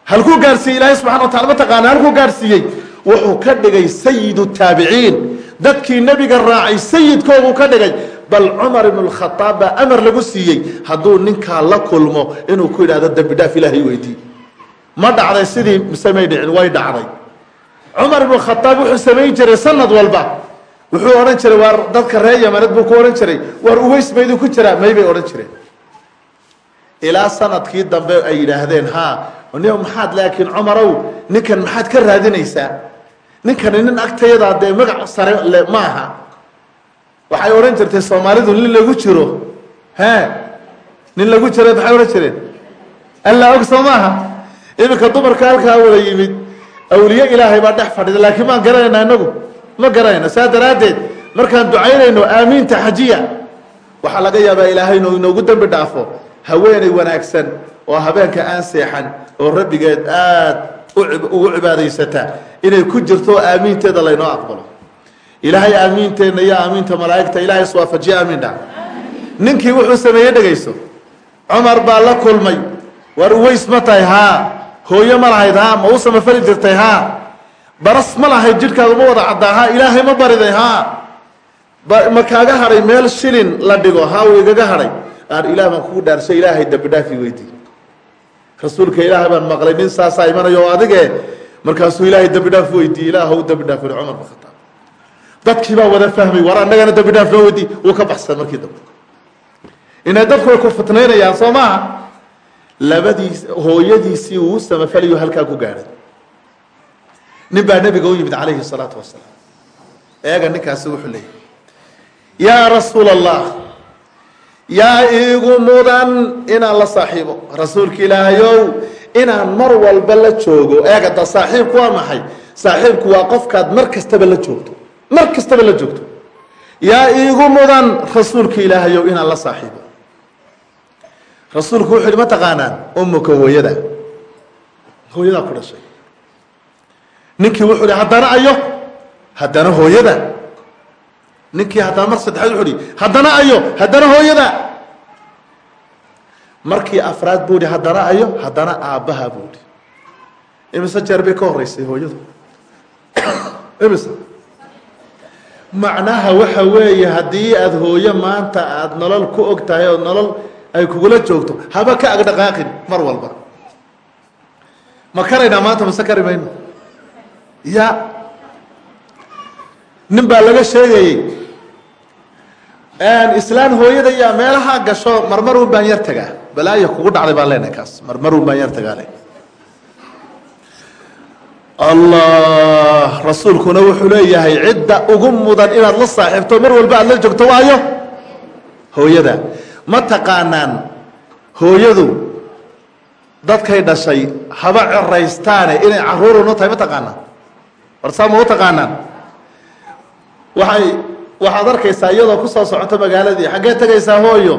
Halkuu gaadhsiiyey ilaahay subxana wa tacala ma taqaana halkuu gaadhsiiyey wuxuu ka dhigay sayidu taabiciin dadkii nebiga raacay sayidkooduu ka dhigay bal cumar ibnu lkhadaab baa amar lagu siiyey. Hadduu ninkaa la kulmo inuu ku yidhahdo dembi dhaaf ilaahay weydii ma dhacday sidii mise may dhicin way dhacday. Cumar ibnu khadaab wuxuu samayn jiray sanad walba. Wuxuu odhan jiray waar dadka reer yamaneed buu ku odhan jiray. Waar uweys mayduu ku jiraa? May bay odhan jireen. Ilaa sannadkii dambe ay yidhaahdeen ha ni maxaad laakiin cumarow ninkan maxaad ka raadinaysaa ninkani nin agtayadaa dee magac sare le ma aha waxay odhan jirtay soomaalidu nin lagu jiro. He nin lagu jiro maxay odhan jireen? Allaa og soo maaha. Iminka dumarka halkaa wada yimid awliye ilaahay baa dhex fadhida laakiin maan garanaynaa inagu ma garanayno saa daraaddeed markaan ducaynayno aamiinta xajiya. Waxaa laga yaabaa ilaahay inuu inoogu dembi dhaafo haweenay wanaagsan oo habeenka aan seexan oo rabbigeed aad ugu cibaadaysata inay ku jirto aamiinteeda laynoo aqbalo. Ilaahay aamiinteenna iyo aamiinta malaa'igta ilaahay iswaafajiye aamiin dha. Ninkii wuxuu sameeyey dhegayso. Cumar baa la kulmay. War uweys ma tahay haa. Hooyo ma lahayd haa. Ma u samafali jirtay haa. Baras ma lahayd jidhkaadu ma wada caddaa haa. Ilaahay ma bariday haa. Ma kaaga hadhay meel shilin la dhigo haa wuu igaga hadhay aan ilaah baan kugu dhaarshay ilaahay dambi dhaafi weydiiy rasuulka ilaahay baan maqlay nin saasaa imanayo adige markaasuu ilaahay dambi dhaaf ilaah u dambi dhaaf cumar bin khataab. Dadkii baa wada fahmay war annagana dambi dhaaf noo weydiiy wuu ka baxsan markii dambe. Inay dadku way ku fitnaynayaan soo maaha labadiis hooyadiisii uu samafalayo halkaa ku gaadhay. Nin baa nebiga u yimid calayhi salaatu wasalaam. Eega ninkaasi wuxuu leeyahy yaa rasuula allah yaa iigu mudan inaan la saaxiibo. Rasuulka ilaahayow inaan mar walba la joogo. Eega da saaxiibku waa maxay? Saaxiibku waa qofkaad mar kastaba la joogto. Mar kastaba la joogto. Yaa iigu mudan rasuulka ilaahayow inaan la saaxiibo. Rasuulku wuxu uhi ma taqaanaan umuka hooyada. Hooyadaa ku dhashay. Ninkii wuxuu hi haddana ayo haddana hooyada ninkii haddana mar saddexaad wuxuu hi haddana ayo haddana hooyada. Markii afraad buu hi haddana ayo haddana aabbaha buu hi imise jeer bay ka horeysay hooyadu. (coughs) Imise. Macnaha waxa weeye haddii aada hooyo maanta aada nolol ku og tahay oo nolol ay kugula joogto haba ka agdhaqaaqin mar walba. Ma karaynaa maanta mase kari mayno? Ya. Nin baa laga sheegayey islaan hooyada yaa meelaha gasho marmarun baan yar tagaa. Balaayo kugu dhacday baan leenahay kaas. Marmarun baan yar tagaa le allah rasuulkuna wuxuu leeyahay cidda ugu mudan inaad la saaxiibto mar walba aad la joogto waayo. Hooyada ma taqaanaan hooyadu dadkay dhashay haba ceraystaane inay caruurunu tahay ma taqaanaan. Warsaa ma u taqaanaan. Waxay waxaad arkaysaa iyadoo ku soo socoto magaaladii xaggee tegaysaa hooyo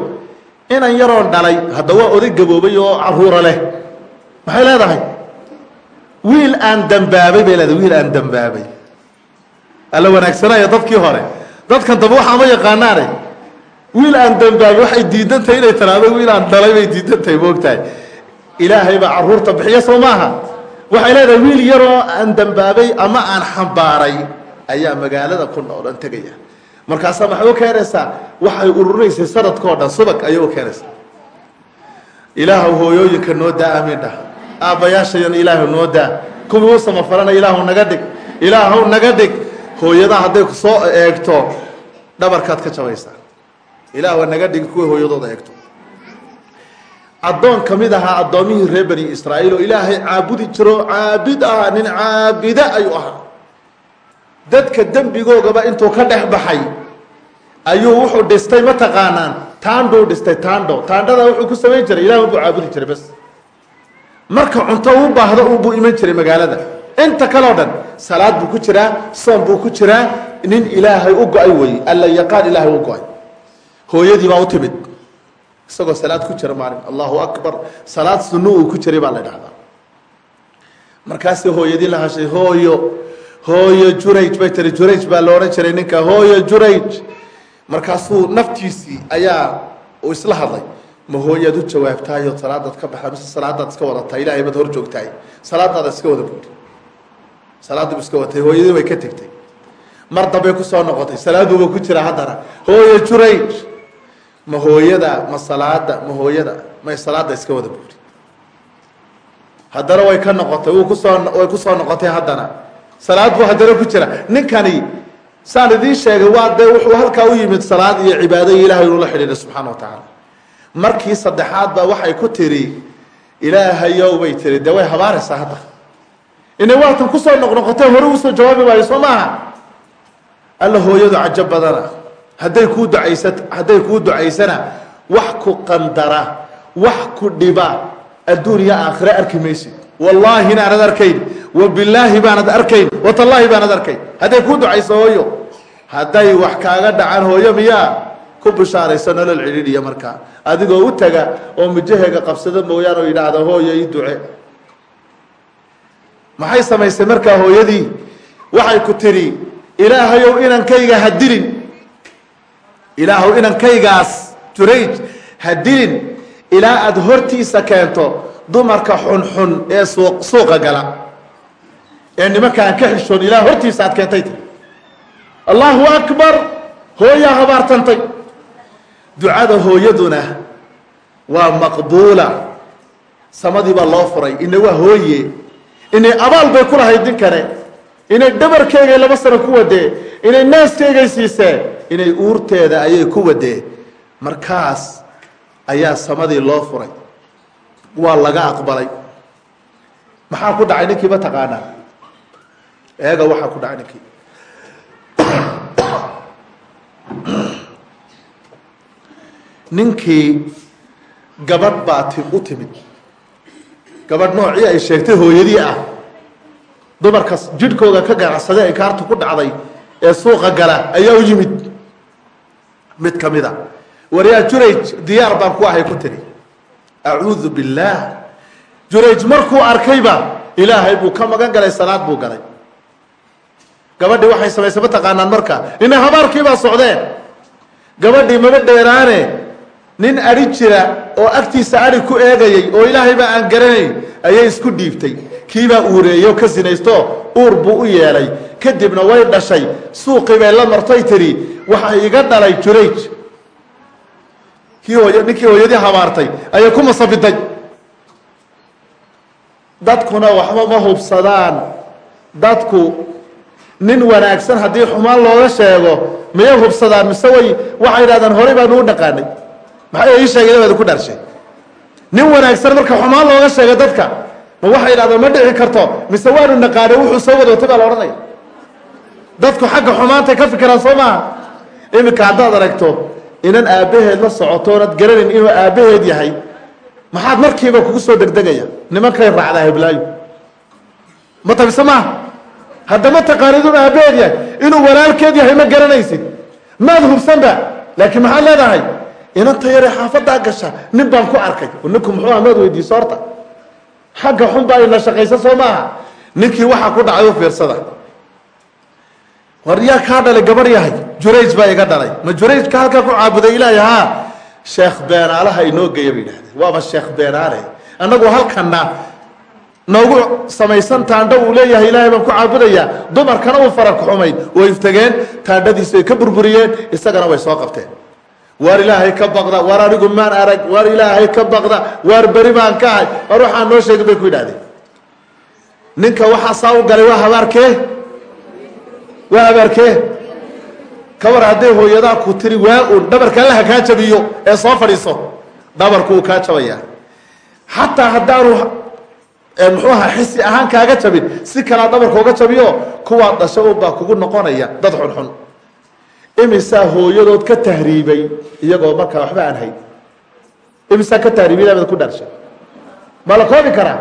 inan yaroon dhalay hadda waa oday gaboobay oo caruura leh. Maxay leedahay? Wiil aan dambaabay bay leedahay wiil aan dambaabay. Alla wanaagsanaya dadkii hore. Dadkan dambe waxaa ma yaqaanaane wiil aan dambaabay waxay diidan tahay inay tiraahdo wiil aan dhalay bay diidan tahay moogtahay ilaahay baa carruurta bixiya soo maaha? Waxay leedahay wiil yaroo aan dambaabay ama aan xambaaray ayaa magaalada ku noolon tegaya markaasaa maxay u keenaysaa? Waxay ururinaysay sanadkao dhan subag ayay u keenaysaa. Ilaahu hooyooyinka noo daa amiin dhah. Aabbayaashayana ilaahu noo daa. Kuwii u samafalana ilaahu naga dhig. Ilaahu naga dhig. Hooyadaa hadday ku soo eegto dhabarkaad ka jabaysaa. Ilaahu naga dhig kuwii hooyadooda eegto. Addoon ka mid ahaa addoomihii reer bani israa'iil oo ilaahay caabudi jiro caabid ah nin caabida ayuu ahaa dadka dembigoogaba intuu ka dhex baxay ayuu wuxuu dhistay ma taqaanaan taandhuu dhistay taandho taandhada wuxuu ku samayn jiray ilaah unbuu caabudi jiray bas marka cunto uu baahdo unbuu iman jiray magaalada. Inta kaleo dhan salaad buu ku jiraa soom buu ku jiraa nin ilaahay u go'ay wey alla yaqaan ilaahay u go'ay. Hooyadii baa u timid. Isagoo salaad ku jira maalin allahu akbar salaad sunno uu ku jiray baa la dhahdaa markaasi hooyadii la hashay hooyo hooyo jurayj bay tiri. Jurayj baa la odhan jiray ninka hooyo jurayj. Markaasuu naftiisii ayaa uu isla hadlay. Ma hooyaad u jawaabtaayo salaadaad ka baxda mise salaadaad iska wadataa ilaahay baad hor joogtahay salaadaada iska wada buuri salaaddu iska wadatay. Hooyadii way ka tegtay. Mar dambay ku soo noqotay. Salaaduuba ku jira haddana. Hooyo jurayj. Ma hooyada ma salaada ma hooyada may salaada iska wada buuri haddana way ka noqotay. Wuu ku soo way ku soo noqotay haddana salaad buu haddana ku jira. Ninkani saan idiin sheegay waa dee wuxuu halkaa u yimid salaad iyo cibaado iyo ilahay inuu la xidhiidha subxaana wa tacaala markii saddexaad baa waxay ku tiri ilaahayow bay tiri. Dee way habaaraysaa hadda? Inay waatan ku soo noqnoqotay hore u soo jawaabi waayo soo maaha? Alla hooyadu cajo badana. Hadday kuu ducaysat hadday kuu ducaysana wax ku qandara wax ku dhiba adduuniya aakhire arki maysid. Wallaahi inaanad arkayn wabilaahi baanad arkayn watallaahi baanad arkayn. Hadday kuu ducayso hooyo hadday wax kaaga dhacaan hooyo miyaa ku bishaarayso nolol cidhiidhiya markaa adigoo u taga oo mujaheega qabsado mooyaan oo yidhaahda hooyo ii duce. Maxay samaysay markaa hooyadii? Waxay ku tidhi ilaahayow inankayga ha dilin. Ilaahow inankaygaas jurayj ha dilin. Ilaa aada hortiisa keento dumarka xunxun ee suuq suuqa gala ee nimankaan ka xishoon ilaa hortiisa aad keentay. Ti allahu akbar hooyaa habaartantay ducada hooyaduna waa maqbuula. Samadii baa loo furay. Ina waa hooye. Inay abaal bay ku lahayd ninkane inay dhabarkeegay laba sano ku wadee inay naaskeegay siisee. Inay uurteeda ayay ku wadee markaas ayaa samadii loo furay. Waa laga aqbalay. Maxaa ku dhacay? Ninkii taqaanaa eega waxaa ku dhacay ninkii ninkii gabadh baa ti u timid. Gabadh noocii ay sheegtay hooyadii ah. Dumarkas jidhkooda ka ganacsaday ay kaartu ku dhacday ee suuqa gala ayaa u yimid. Mid ka mid a waryaa jurayj diyaar baan ku ahay ku tiri acuudu billaah. Jurayj markuu arkayba ilaahay buu ka magan galay salaad buu galay gabadhii waxay samaysay ma taqaanaan marka. Ina habaarkiibaa socdeen. Gabadhii maba dheeraane. Nin adhi jira oo agtiisa adhi ku eegayay oo ilaahayba aan garanayn ayay isku dhiibtay. Kiibaa uureeyey oo ka sinaysto uur buu u yeelay. Kadibna way dhashay. Suuqii bay la martay tidhi waxa iga dhalay jurayj. Kii hooy ninkii hooyadii habaartay ayay ku masabiday dadkuna waxba ma hubsadaan. Dadku nin wanaagsan haddii xumaan looga sheego miyay hubsadaan? Mise way waxay idhahdaan horey baanu u dhaqaanay. Maxay ii sheegay baad ku dharshay? Nin wanaagsan marka xumaan looga sheega dadka ma waxay idhahdaan ma dhici karto. Mise waanu naqaanay wuxuu soo wadootay baa la odhanaya. Dadku xagga xumaantay ka fikiraan soo maaha. Iminka haddaad aragto inan aabbaheed la socoto oonad garanayn inuu aabbaheed yahay maxaad markiiba kugu soo degdegaya? Nimankay raacdaa heblaayo. Ma tabise maaha haddama taqaanid un aabbaheed yahay. Inuu walaalkeed yahay ma garanaysid. Maad hubsanba. Laakiin maxaad leedahay? Inanta yaree xaafadaa gasha nin baan ku arkay. Ninku muxuu amaad weydiiso horta. Xagga xun baa ina shaqaysa soo maaha ninkii waxaa ku dhacay u fiirsada. War yaa kaa dhalay gabarh yahay. Jurayj baa iga dhalay. Ma jurayjka halkaa ku caabuday ilaahay haa sheekh beenaalaha inoo geeya bay idhahdeen waaba sheekh beenaale annagu halkana noogu samaysan taandho uu leeyahay ilaahay baan ku caabudayaa dumarkana uu farak xumayd way iftageen taandhadiisi ay ka burburiyeen isagana way soo qabteen. Waar ilaahay ka baqda waar anigu maan arag waar ilaahay ka baqda waar beri baan ka ahay. Waar waxaa noo sheegin bay ku yidhahdeen. Ninka waxaa saa u galay waa habaarkee? Waa habaarkee? Kawar hadday hooyadaa ku tiri waa un dhabarka allaha kaa jabiyo ee soo fadhiiso. Dhabarku uu kaa jabaya xataa haddaanu muxuu ahaa xisi ahaan kaaga jabin si kalaa dhabarka uga jabiyo kuwaad dhasho unbaa kugu noqonaya dad xunxun imisaa hooyadood ka tahriibay iyagoo markaa waxba aan hayn. Imisaa ka tahriibay ilaabad ku dharshay ma la koobi karaa?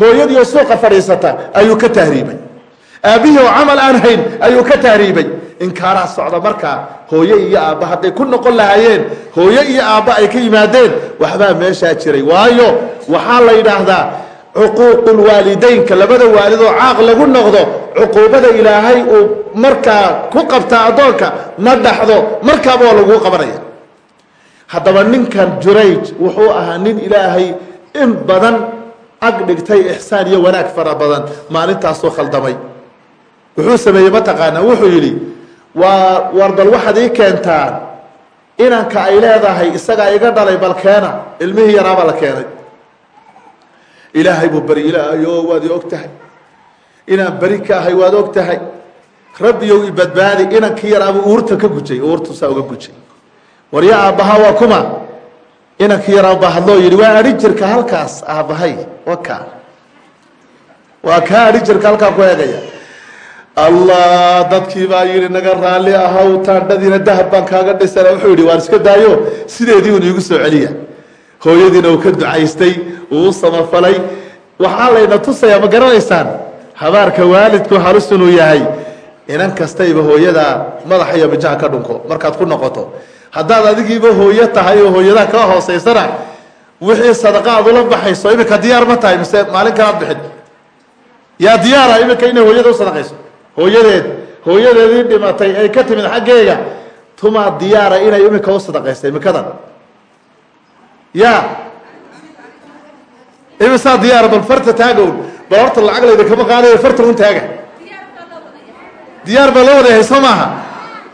Hooyadii oo suuqa fadhiisata ayuu ka tahriibay. Aabbihii oo camal aan hayn ayuu ka tahriibay. Inkaaraa socda markaa hooye iyo aabba hadday ku noqon lahaayeen hooye iyo aabba ay ka yimaadeen waxbaa meeshaa jiray. Waayo waxaa la yidhaahdaa cuquuqulwaalideynka labada waalid oo caaq lagu noqdo cuquubada ilaahay uu markaa ku qabtaa addoonka ma dhaxdo markaaba waa laguu qabanaya. Haddaba ninkan jurayj wuxuu ahaa nin ilaahay in badan ag dhigtay ixsaan iyo wanaag fara badan maalintaasoo khaldamay. Wuxuu sameeyey mataqaanaa wuxuu yidhi waa war bal waxaad ii keentaan inanka ay leedahay isagaa iga dhalay bal keena ilmihii yaraabaa la keenay ilaahay buu bari ilaahayo waad i og inaan beri ka ahay waad og tahay rabbiyow i badbaadi inankii yaraabuu uurta ka gujay uurtu saa uga gujay. Warya aabbahaa waa kuma. Inankii yaraa baa hadloo yidhi waa adhi jirka halkaas aabbahay waa kaa. Waa kaa adhi halkaa ku eegaya. Allah dadkii baa yidhi naga raalli ahaw taandhadiina dahab baan kaaga dhisana. Wuxuu yidhi waan iska daayo? Sideedii un iigu soo celiya hooyadiina uu ka ducaystay uu u samafalay. Waxaa layna tusayaa ma garanaysaan? Habaarka waalidku halus inuu yahay. Inan kastayba hooyadaa madaxa iyo mijaha ka dhunko markaad ku noqoto. Haddaad adigiiba hooyo tahay oo hooyadaa kaa hoosaysana wixii sadaqa aad ula baxayso iminka diyaar ma tahay mise maalin kalaad bixin yaa diyaara iminka inay hooyada u sadaqayso? Hooyadeed hooyadeedii dhimatay ay ka timid xaggeega. Tumaa diyaara inay iminka u sadaqaysa iminkadan ya. Imisaa diyaara bal farta taagown bal horta lacag layda kama qaadayo farta un taaga. Diyaar baa loo wadayahay soo maaha.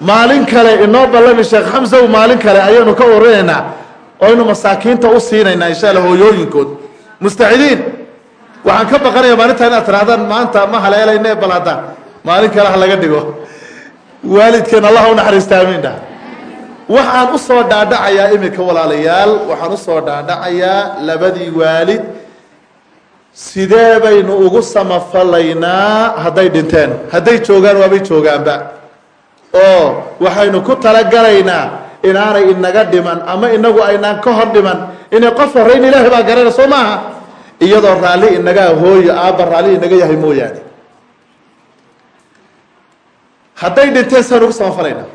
Maalin kale inoo ballami sheekh xamsow maalin kale ayaynu ka warinaynaa aynu masaakiinta u siinaynaa insha alla hooyooyinkood. Mustacidiin waxaan ka baqanaya maalintaa inaad tirahdaan maanta ma haleelayne bal hadda maalin kale ha laga dhigo. Waalidkeen allah u naxariista amiin dhah waxaan u soo dhaadhacayaa iminka walaalayaal waxaan u soo dhaadhacayaa labadii waalid. Sidee baynu ugu samafalaynaa hadday dhinteen hadday joogaan waabay joogaanba. Oo waxaynu ku talagalaynaa inaanay inaga dhiman ama inagu aynaan ka hor dhiman. Inay qof horeyn ilaahay baa garana soo maaha? Iyadoo raalli inagaa hooyo aabba raalli inaga yahay mooyaane. Hadday dhinteen saynu ugu samafalaynaa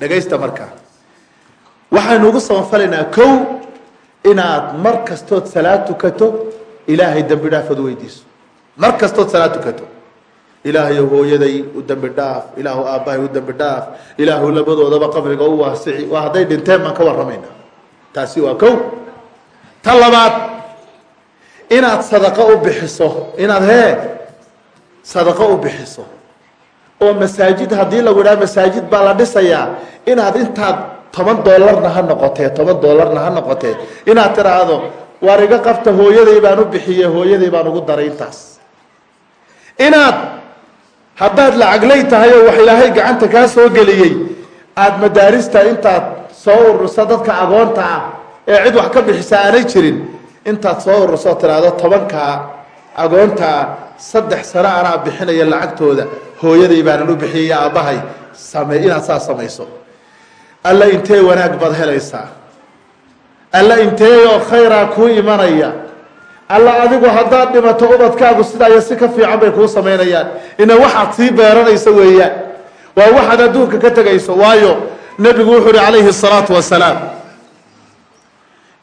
dhagaysta markaa waxaynu ugu samafalaynaa kow inaad mar kastood salaad tukato ilaahay dembi dhaafad weydiiso. Mar kastood salaad tukato. Ilaahayo hooyaday u dembi dhaaf ilaahu aabbahay u dembi dhaaf ilaahu labadoodaba qabriga u waasici waa hadday dhinteen baan ka warramayna taasi waa kow. Ta labaad inaad sadaqo u bixiso inaad hee sadaqo u bixiso oo masaajid haddii lagu idhaha masaajid baa la dhisayaa inaad intaad toban doolarna ha noqotee toban doolarna ha noqotee inaad tidhaahdo waar iga qabta hooyaday baan u bixiyey hooyaday baan ugu daray intaas. Inaad haddaad lacagley tahay oo wax ilaahay gacanta kaa soo geliyey aada madaarista intaad soo ururso dadka agoonta ah ee cid wax ka bixisa aanay jirin intaad soo ururso tidhaahdo tobankaa agoontaa saddex sano anaa bixinaya lacagtooda hooyaday baanan u bixiyay aabbahay same inaad saa samayso. Alla intee wanaag baad helaysaa? Alla inteeyoo khayraa kuu imanaya? Alla adigu haddaad dhimato ubadkaagu sidaa iyo si ka fiican bay kuu samaynayaan. Ina waxaad sii beeranayso weeyaan. Waa waxaad adduunka ka tegayso waayo nebigu wuxuu uhi calayhi الsalaatu wasalaam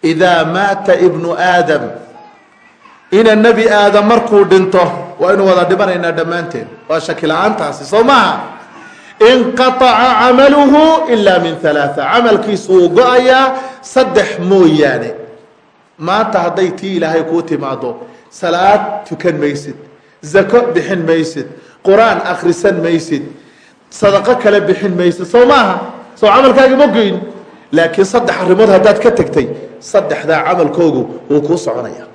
idaa maata ibnu aadam ina nebi aadam markuu dhinto waynu wada dhimanaynaa dhammaanteen waa shaki la'aantaasi soo maaha inqaaca camaluhu ilaa min halaaa camalkiisu wuu go'ayaa saddex mooyaane. Maanta hadday tii ilaahay kuu timaado salaad tukan maysid zako bixin maysid qur'aan akhrisan maysid sadaqo kale bixin maysid soo maaha soo camalkaagi ma goyn. Laakiin saddex arrimood haddaad ka tegtay saddexdaa camalkoogu wuu kuu soconaya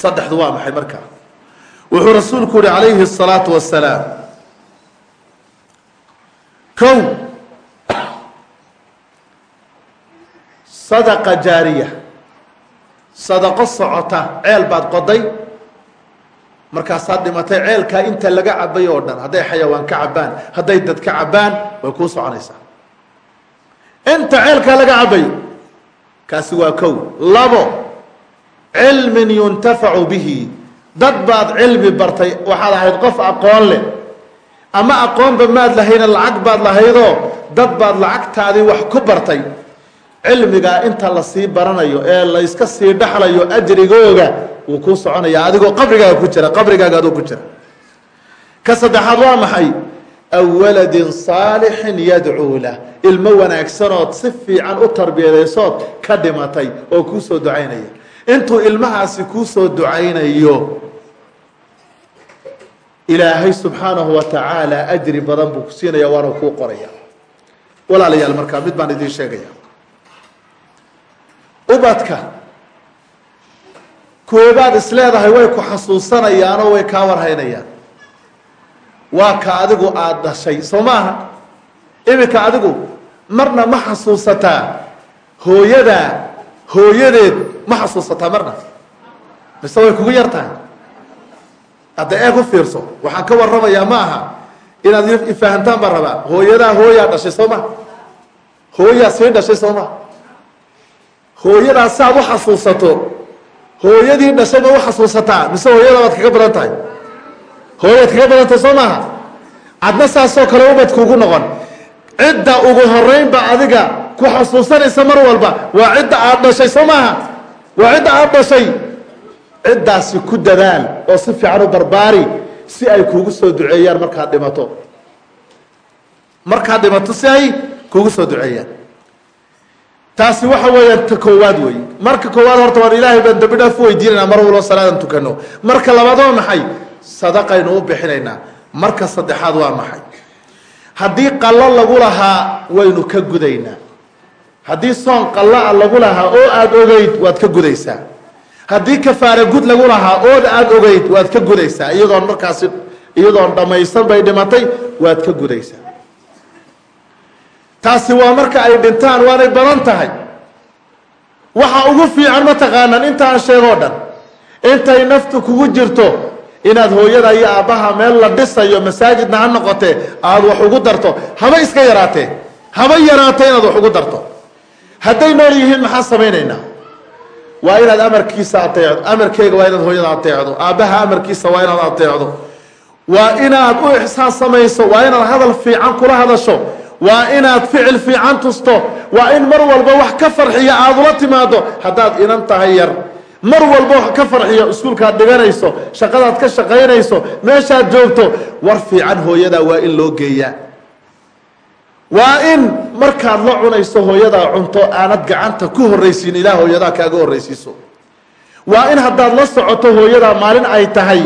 saddexdu waa maxay markaa wuxuu rasuulku yihi calayhi الsalaatu wasalaam kow sadaqa jaariya sadaqo socota ceel baad qoday. Markaasaad dhimatay ceelkaa inta laga cabay oo dhan hadday xayawaan ka cabaan hadday dad ka cabaan way kuu soconaysaa. Inta ceelkaa laga cabay kaasi waa kow labo cilmin yuntafacu bihi. Dad baad cilmi bartay waxaad ahayd qof aqoon leh. Ama aqoonba maad lahayna lacag baad lahaydoo dad baad lacagtaadii wax ku bartay. Cilmigaa inta la sii baranayo ee layska sii dhaxlayo ajrigooga wuu kuu soconayaa adigoo qabrigaaga ku jira qabrigaaga adoo ku jira. Ka saddexaad waa maxay? Aw waladin saalixin yadcuu lah. Ilmo wanaagsanood si fiican u tarbiyadaysood ka dhimatay oo kuu soo ducaynaya intuu ilmahaasi kuu soo ducaynayo ilaahay subxaanahu wa tacaala ajri badan buu ku siinaya waana kuu qoraya. Walaalayaal markaa mid baan idiin sheegaya. Ubadka koobaad is leedahay way ku xasuusanayaanoo way kaa warhaynayaan. Waa ka adigu aada dhashay soo maaha? Iminka adigu marna ma xasuusataa hooyadaa hooyadeed ma xasuusataa marna? Mise way kugu yar tahay. Hadda eeg u fiirso waxaan ka warramayaa ma aha inaad ifahantaan baan rabaa. Hooyadaa hooyaa dhashay soo maha hooyaa sii dhashay soo maha hooyadaa saaad u xasuusato hooyadii dhashay ma u xasuusataa? Mise hooyada baad kaga badan tahay. Hooyaad kaga badan tahay soo maaha adna saasoo kale ubadkuugu noqon. Cidda ugu horeynba adiga ku xasuusanaysa mar walba. Waa cidda aad dhashay soo maaha waa cidda aad dhashay ciddaasi ku dadaal oo si fiican u barbaari si ay kuugu soo duceeyaan markaad dhimato. Markaad dhimato si ay kuugu soo duceeyaan. Taasi waxa weeyaan ta koowaad wey marka koowaad horta waan ilaahay baan dambi dhaaf u weydiinayna mar walba salaadan tukano marka labaad waa maxay? Sadaqaynu u bixinaynaa. Marka saddexaad waa maxay? Haddii qallo lagu lahaa waynu ka gudaynaa haddii soon qalla-a lagu lahaa oo aada ogeyd waad ka gudaysaa. Haddii kafaara gud lagu lahaa ood aada ogeyd waad ka gudaysaa. Iyadoon markaasi iyadoon dhammaysan bay dhimatay waad ka gudaysaa. Taasi waa marka ay dhintaan waanay badan tahay. Waxa ugu fiican mataqaanaan intaan sheegoo dhan. Intay naftu kugu jirto inaad hooyada iyo aabbaha meel la dhisayo masaajidna ha noqotee aada wax ugu darto. Haba iska yaraatee. Haba yaraatee inaad wax ugu darto hadday nool yihiin maxaan samaynaynaa? Waa inaad amarkiisa ateecdo. Amarkeega waa inaad hooyada ateecdo. Aabbaha amarkiisa waa inaad ateecdo. Waa inaad u ixsaan samayso waa inaad hadal fiican kula hadasho. Waa inaad ficil fiican tusto. Waa in mar walba wax ka farxiya aada ula timaado haddaad inan tahay yar. Mar walba wax ka farxiyo iskuulkaad dhiganayso shaqadaad ka shaqaynayso meeshaad joogto war fiican hooyadaa waa in loo geeyaa waa in markaad la cunayso hooyadaa cunto aanad gacanta ku horraysiin ilaa hooyadaa kaaga horraysiiso. Waa in haddaad la socoto hooyadaa maalin ay tahay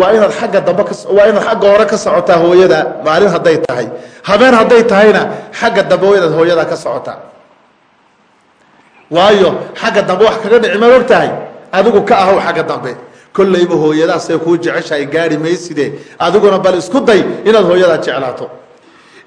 waa inaad xagga dambe ka waa inaad xagga hore ka socotaa hooyada maalin hadday tahay. Habeen hadday tahayna xagga dambe waa inaad hooyadaa ka socotaa. Waayo xagga dambe wax kaga dhici maad og tahay? Adigu ka ahow xagga dambe. Kollayba hooyadaasay kuu jeceshahay gaari mayside. Adiguna bal isku day inaad hooyadaa jeclaato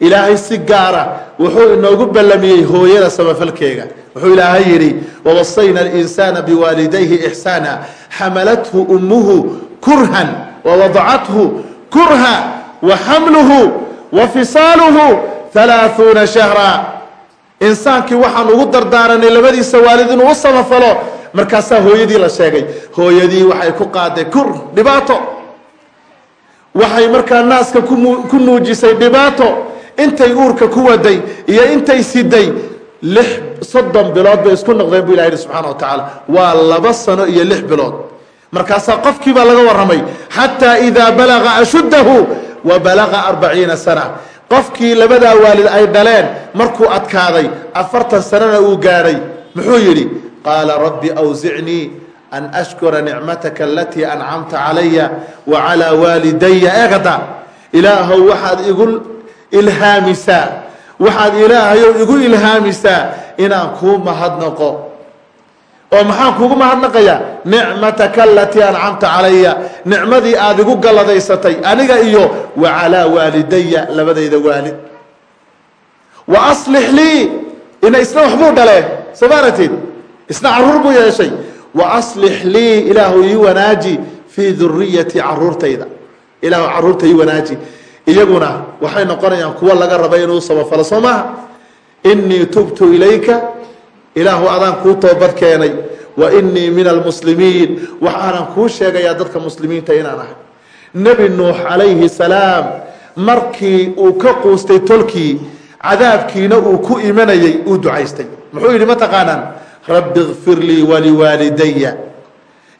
ilaahay si gaara wuxuu inoogu ballamiyey hooyada samafalkeega. Wuxuu ilaahay yidhi wawasayna alinsaana biwaalidayhi ixsaana. Xamalathu ummuhu kurhan wawadacathu kurha wa xamluhu wa fisaaluhu halaaثuuna shahra. Insaankii waxaan ugu dardaaranay labadiisa waalid inuu u samafalo markaasaa hooyadii la sheegay. Hooyadii waxay ku qaaday kur dhibaato. Waxay markaa naaska ku nuujisay dhibaato intay uurka ku waday iyo intay siday lix soddon bilood bay isku noqdeen bu ilah yihi subxaana wa tacaala. Waa laba sano iyo lix bilood. Markaasaa qofkii baa laga warramay xataa idaa balaga ashuddahu wa balaga arbaciina sana. Qofkii labadaa waalid ay dhaleen markuu adkaaday afartan sanana uu gaadhay muxuu yidhi qaala rabbi awsicnii an ashkura nicmataka alatii ancamta calaya wa calaa waalidaya eegada ilaahow waxaad igu ilhaamisaa waxaad ilaahayow igu ilhaamisaa inaan kuu mahadnaqo oo maxaan kuugu mahadnaqayaa nicmataka alatii ancamta calaya nicmadii aada igu galladaysatay aniga iyo wa calaa waalidaya labadayda waalid. Wa aslix lii ina isna waxbuu dhalee samaarateed isna carruur buu yeeshay. Wa aslix lii ilaahu ii wanaaji fii duriyati caruurtayda. Ilaahu carruurta ii wanaaji iyaguna waxay noqonayaan kuwo laga rabay inuu samafalo soo maaha inii tubtu ilayka ilaahu adaan kuu toobad keenay wa inii min almuslimiin waxaanan kuu sheegayaa dadka muslimiinta inaan ahay. Nebi nuux calayhi salaam markii uu ka quustay tolkii cadaabkiina uu ku imanayay uu ducaystay. Muxuu yidhi mataqaanaan rabbi kfir lii waliwaalidaya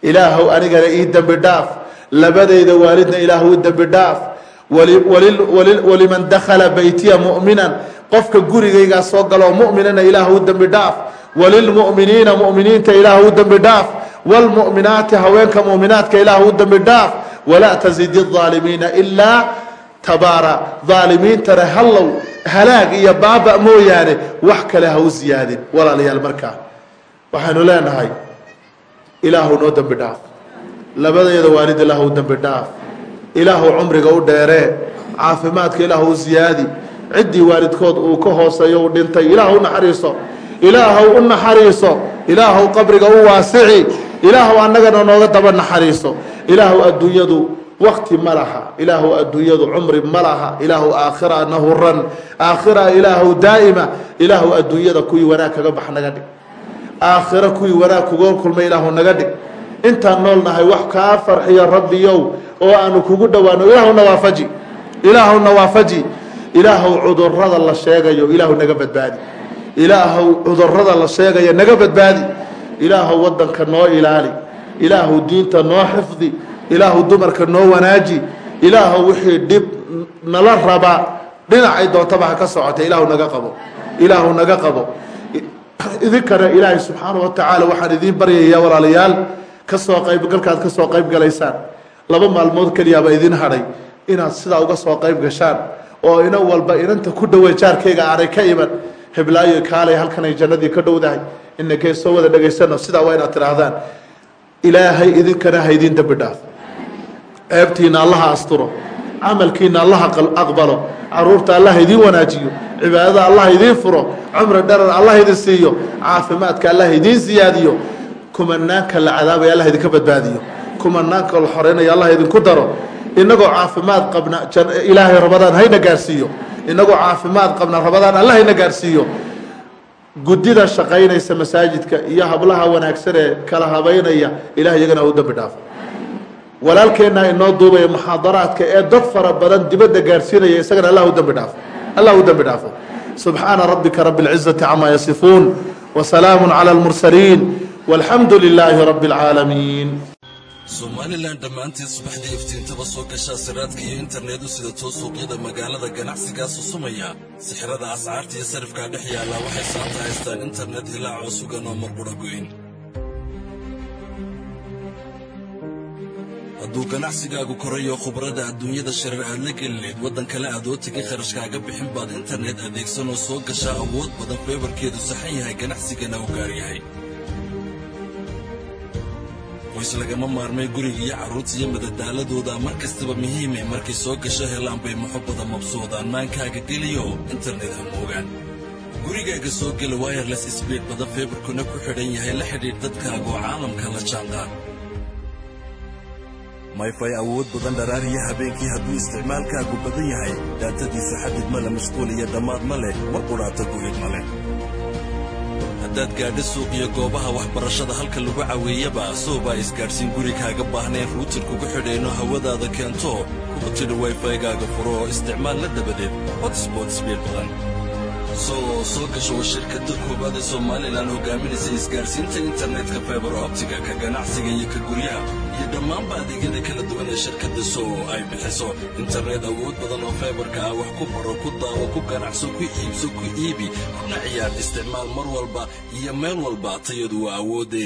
ilaahow anigana ii dembi dhaaf. Labadayda waalidna ilaahu dembi dhaaf waliman dakala baytiya muminan. Qofka gurigaygaa soo galo muminana ilaah u dembi dhaaf. Walilmuminiina muminiinta ilaah u dembi dhaaf. Wlmuminaati haweenka muminaadka ilaah u dembi dhaaf. Walaa tazid aalimiina ilaa tabaara. Aalimiintana hallow halaag iyo baaba mooyaane wax kale ha u ziyaadin. Walaalayaal markaa waxaanu leenahay ilaahu noo dembi dhaaf. Labadeeda waalid ilaah u dhaaf ilaahu cumriga u dheeree caafimaadka ilaahu u ziyaadi ciddii waalidkood uu ka hooseeyo u dhintay ilaahu naxariiso ilaahow u naxariiso ilaahow qabriga u waasici ilaahow annagana nooga daba naxariiso. Ilaahow adduunyadu wakti ma laha ilaahow adduunyadu cumri ma laha ilaahow aakhira nahuran aakhira ilaahow daa'ima ilaahow adduunyada kuwii wanaag kaga bax naga dhig. Aakhira kuwii wanaag kuga kulmay ilaahu naga dhig. Intaan nool nahay wax kaa farxiyo rabbiyow oo aanu kugu dhowaano ilaahu nawaafaji. Ilaahu nawaafaji. Ilaahow cudurrada la sheegayo ilaahu naga badbaadi. Ilaahow cudurrada la sheegaya naga badbaadi. Ilaahow wadanka noo ilaali. Ilaahow diinta noo xifdi. Ilaahow dumarka noo wanaaji. Ilaahow wixii dhib nala raba. Dhinacay doontaba ha ka socota ilaahu naga qabo. Ilaahu naga qabo. Idinkana ilaahay subxaanahu watacaala waxaan idiin baryayaa walaalayaal ka soo qaybgalkaad ka soo qayb galaysaan laba maalmood keliyaaba idin hadhay inaad sidaa uga soo qayb gashaan oo inan walba inanta ku dhowe jaarkayga aanay ka iman heblaayo kaalay halkanay jannadii ka dhowdahay. Inakay soo wada dhegaysano sidaa waa inaad tidhaahdaan ilaahay idinkana ha idin dembi dhaaf. Ceebtiina allaha asturo camalkiina allaha aqbalo. Caruurta allah idiin wanaajiyo cibaadada allah idiin furo cumri dharar allah idin siiyo caafimaadka allah idiin siyaadiyo kumanaanka la cadaabaya allah idinka badbaadiyo kumanaanka la xoreynayo allah idinku daro inagoo caafimaad qabna ilaahay rabadaan hayna gaarsiiyo inagoo caafimaad qabna rabadaan allah hayna gaarsiiyo guddida shaqaynaysa masaajidka iyo hablaha wanaagsan ee kala habaynaya ilaah iyagana u dambi dhaafo walaalkeenna inoo duubaya muxaadaraadka ee dad fara badan dibadda gaarsiinaya isagana allah u dambi dhaafo allah u dambi dhaafo subxaana rabbika rabi اlcizati cama yasifuun wasalaamu calى اlmursaliin walxamdu lilaahi rabi اlcaalamiin somalilan dhammaanteed subaxdii iftiintaba soo gashaa siraadka iyo internetu sidatoo suuqyada magaalada ganacsigaa susumaya sixirada ascaarta iyo sarifkaa dhex yaallaa waxay saanta haystaan internet hilaacoo sugan oo marqudha goyn. Hadduu ganacsigaagu korayo khubrada adduunyada sharar aad la gelineed waddan kale aad oo tegay kharashkaaga bixin baad internet adeegsanoo soo gashaa awood badan feebarkeedu saxan yahay ganacsigana u gaar yahay qoys lagama maarmay guriga iyo carruurta iyo madadaaladooda. Mar kastaba muhiime markay soo gasho helaan bay muxubbada mabsuudaan maankaaga geliyo internet ha moogaan gurigaaga soo gela wayerles sbiid badan feebarkuna ku xidhan yahay la xidhiidh dadkaaga oo caalamka la jaanqaad. Mayfay awood badan dharaariya habeenkii hadduu isticmaalkaagu badan yahay daatadiisu xadid ma le mashquul iyo dhammaad ma leh mar qudhaata gu'id ma leh haddaad gaadho suuq iyo goobaha waxbarashada halka lagu caweeyaba soobaa isgaadhsiin gurigaaga baahnayn ruutir kugu xidhayno hawadaada keento. Kugu tidhi wayfaygaaga isticmaal la dabadeed. Hotsbot sbiid badan soo soo gasho waa shirkadda koowaad ee somalilan hogaaminaysa isgaadhsiinta internetka faibar optiga ka ganacsiga iyo ka guryaha iyo dhammaanba adeegyada kala duwan ee shirkadda soo ay bixiso internet awood badan oo faibarka ah wax ku baro ku daawo ku ganacso ku iibso ku iibi kuna ciyaar isticmaal mar walba iyo meel walba tayadu waa awoodee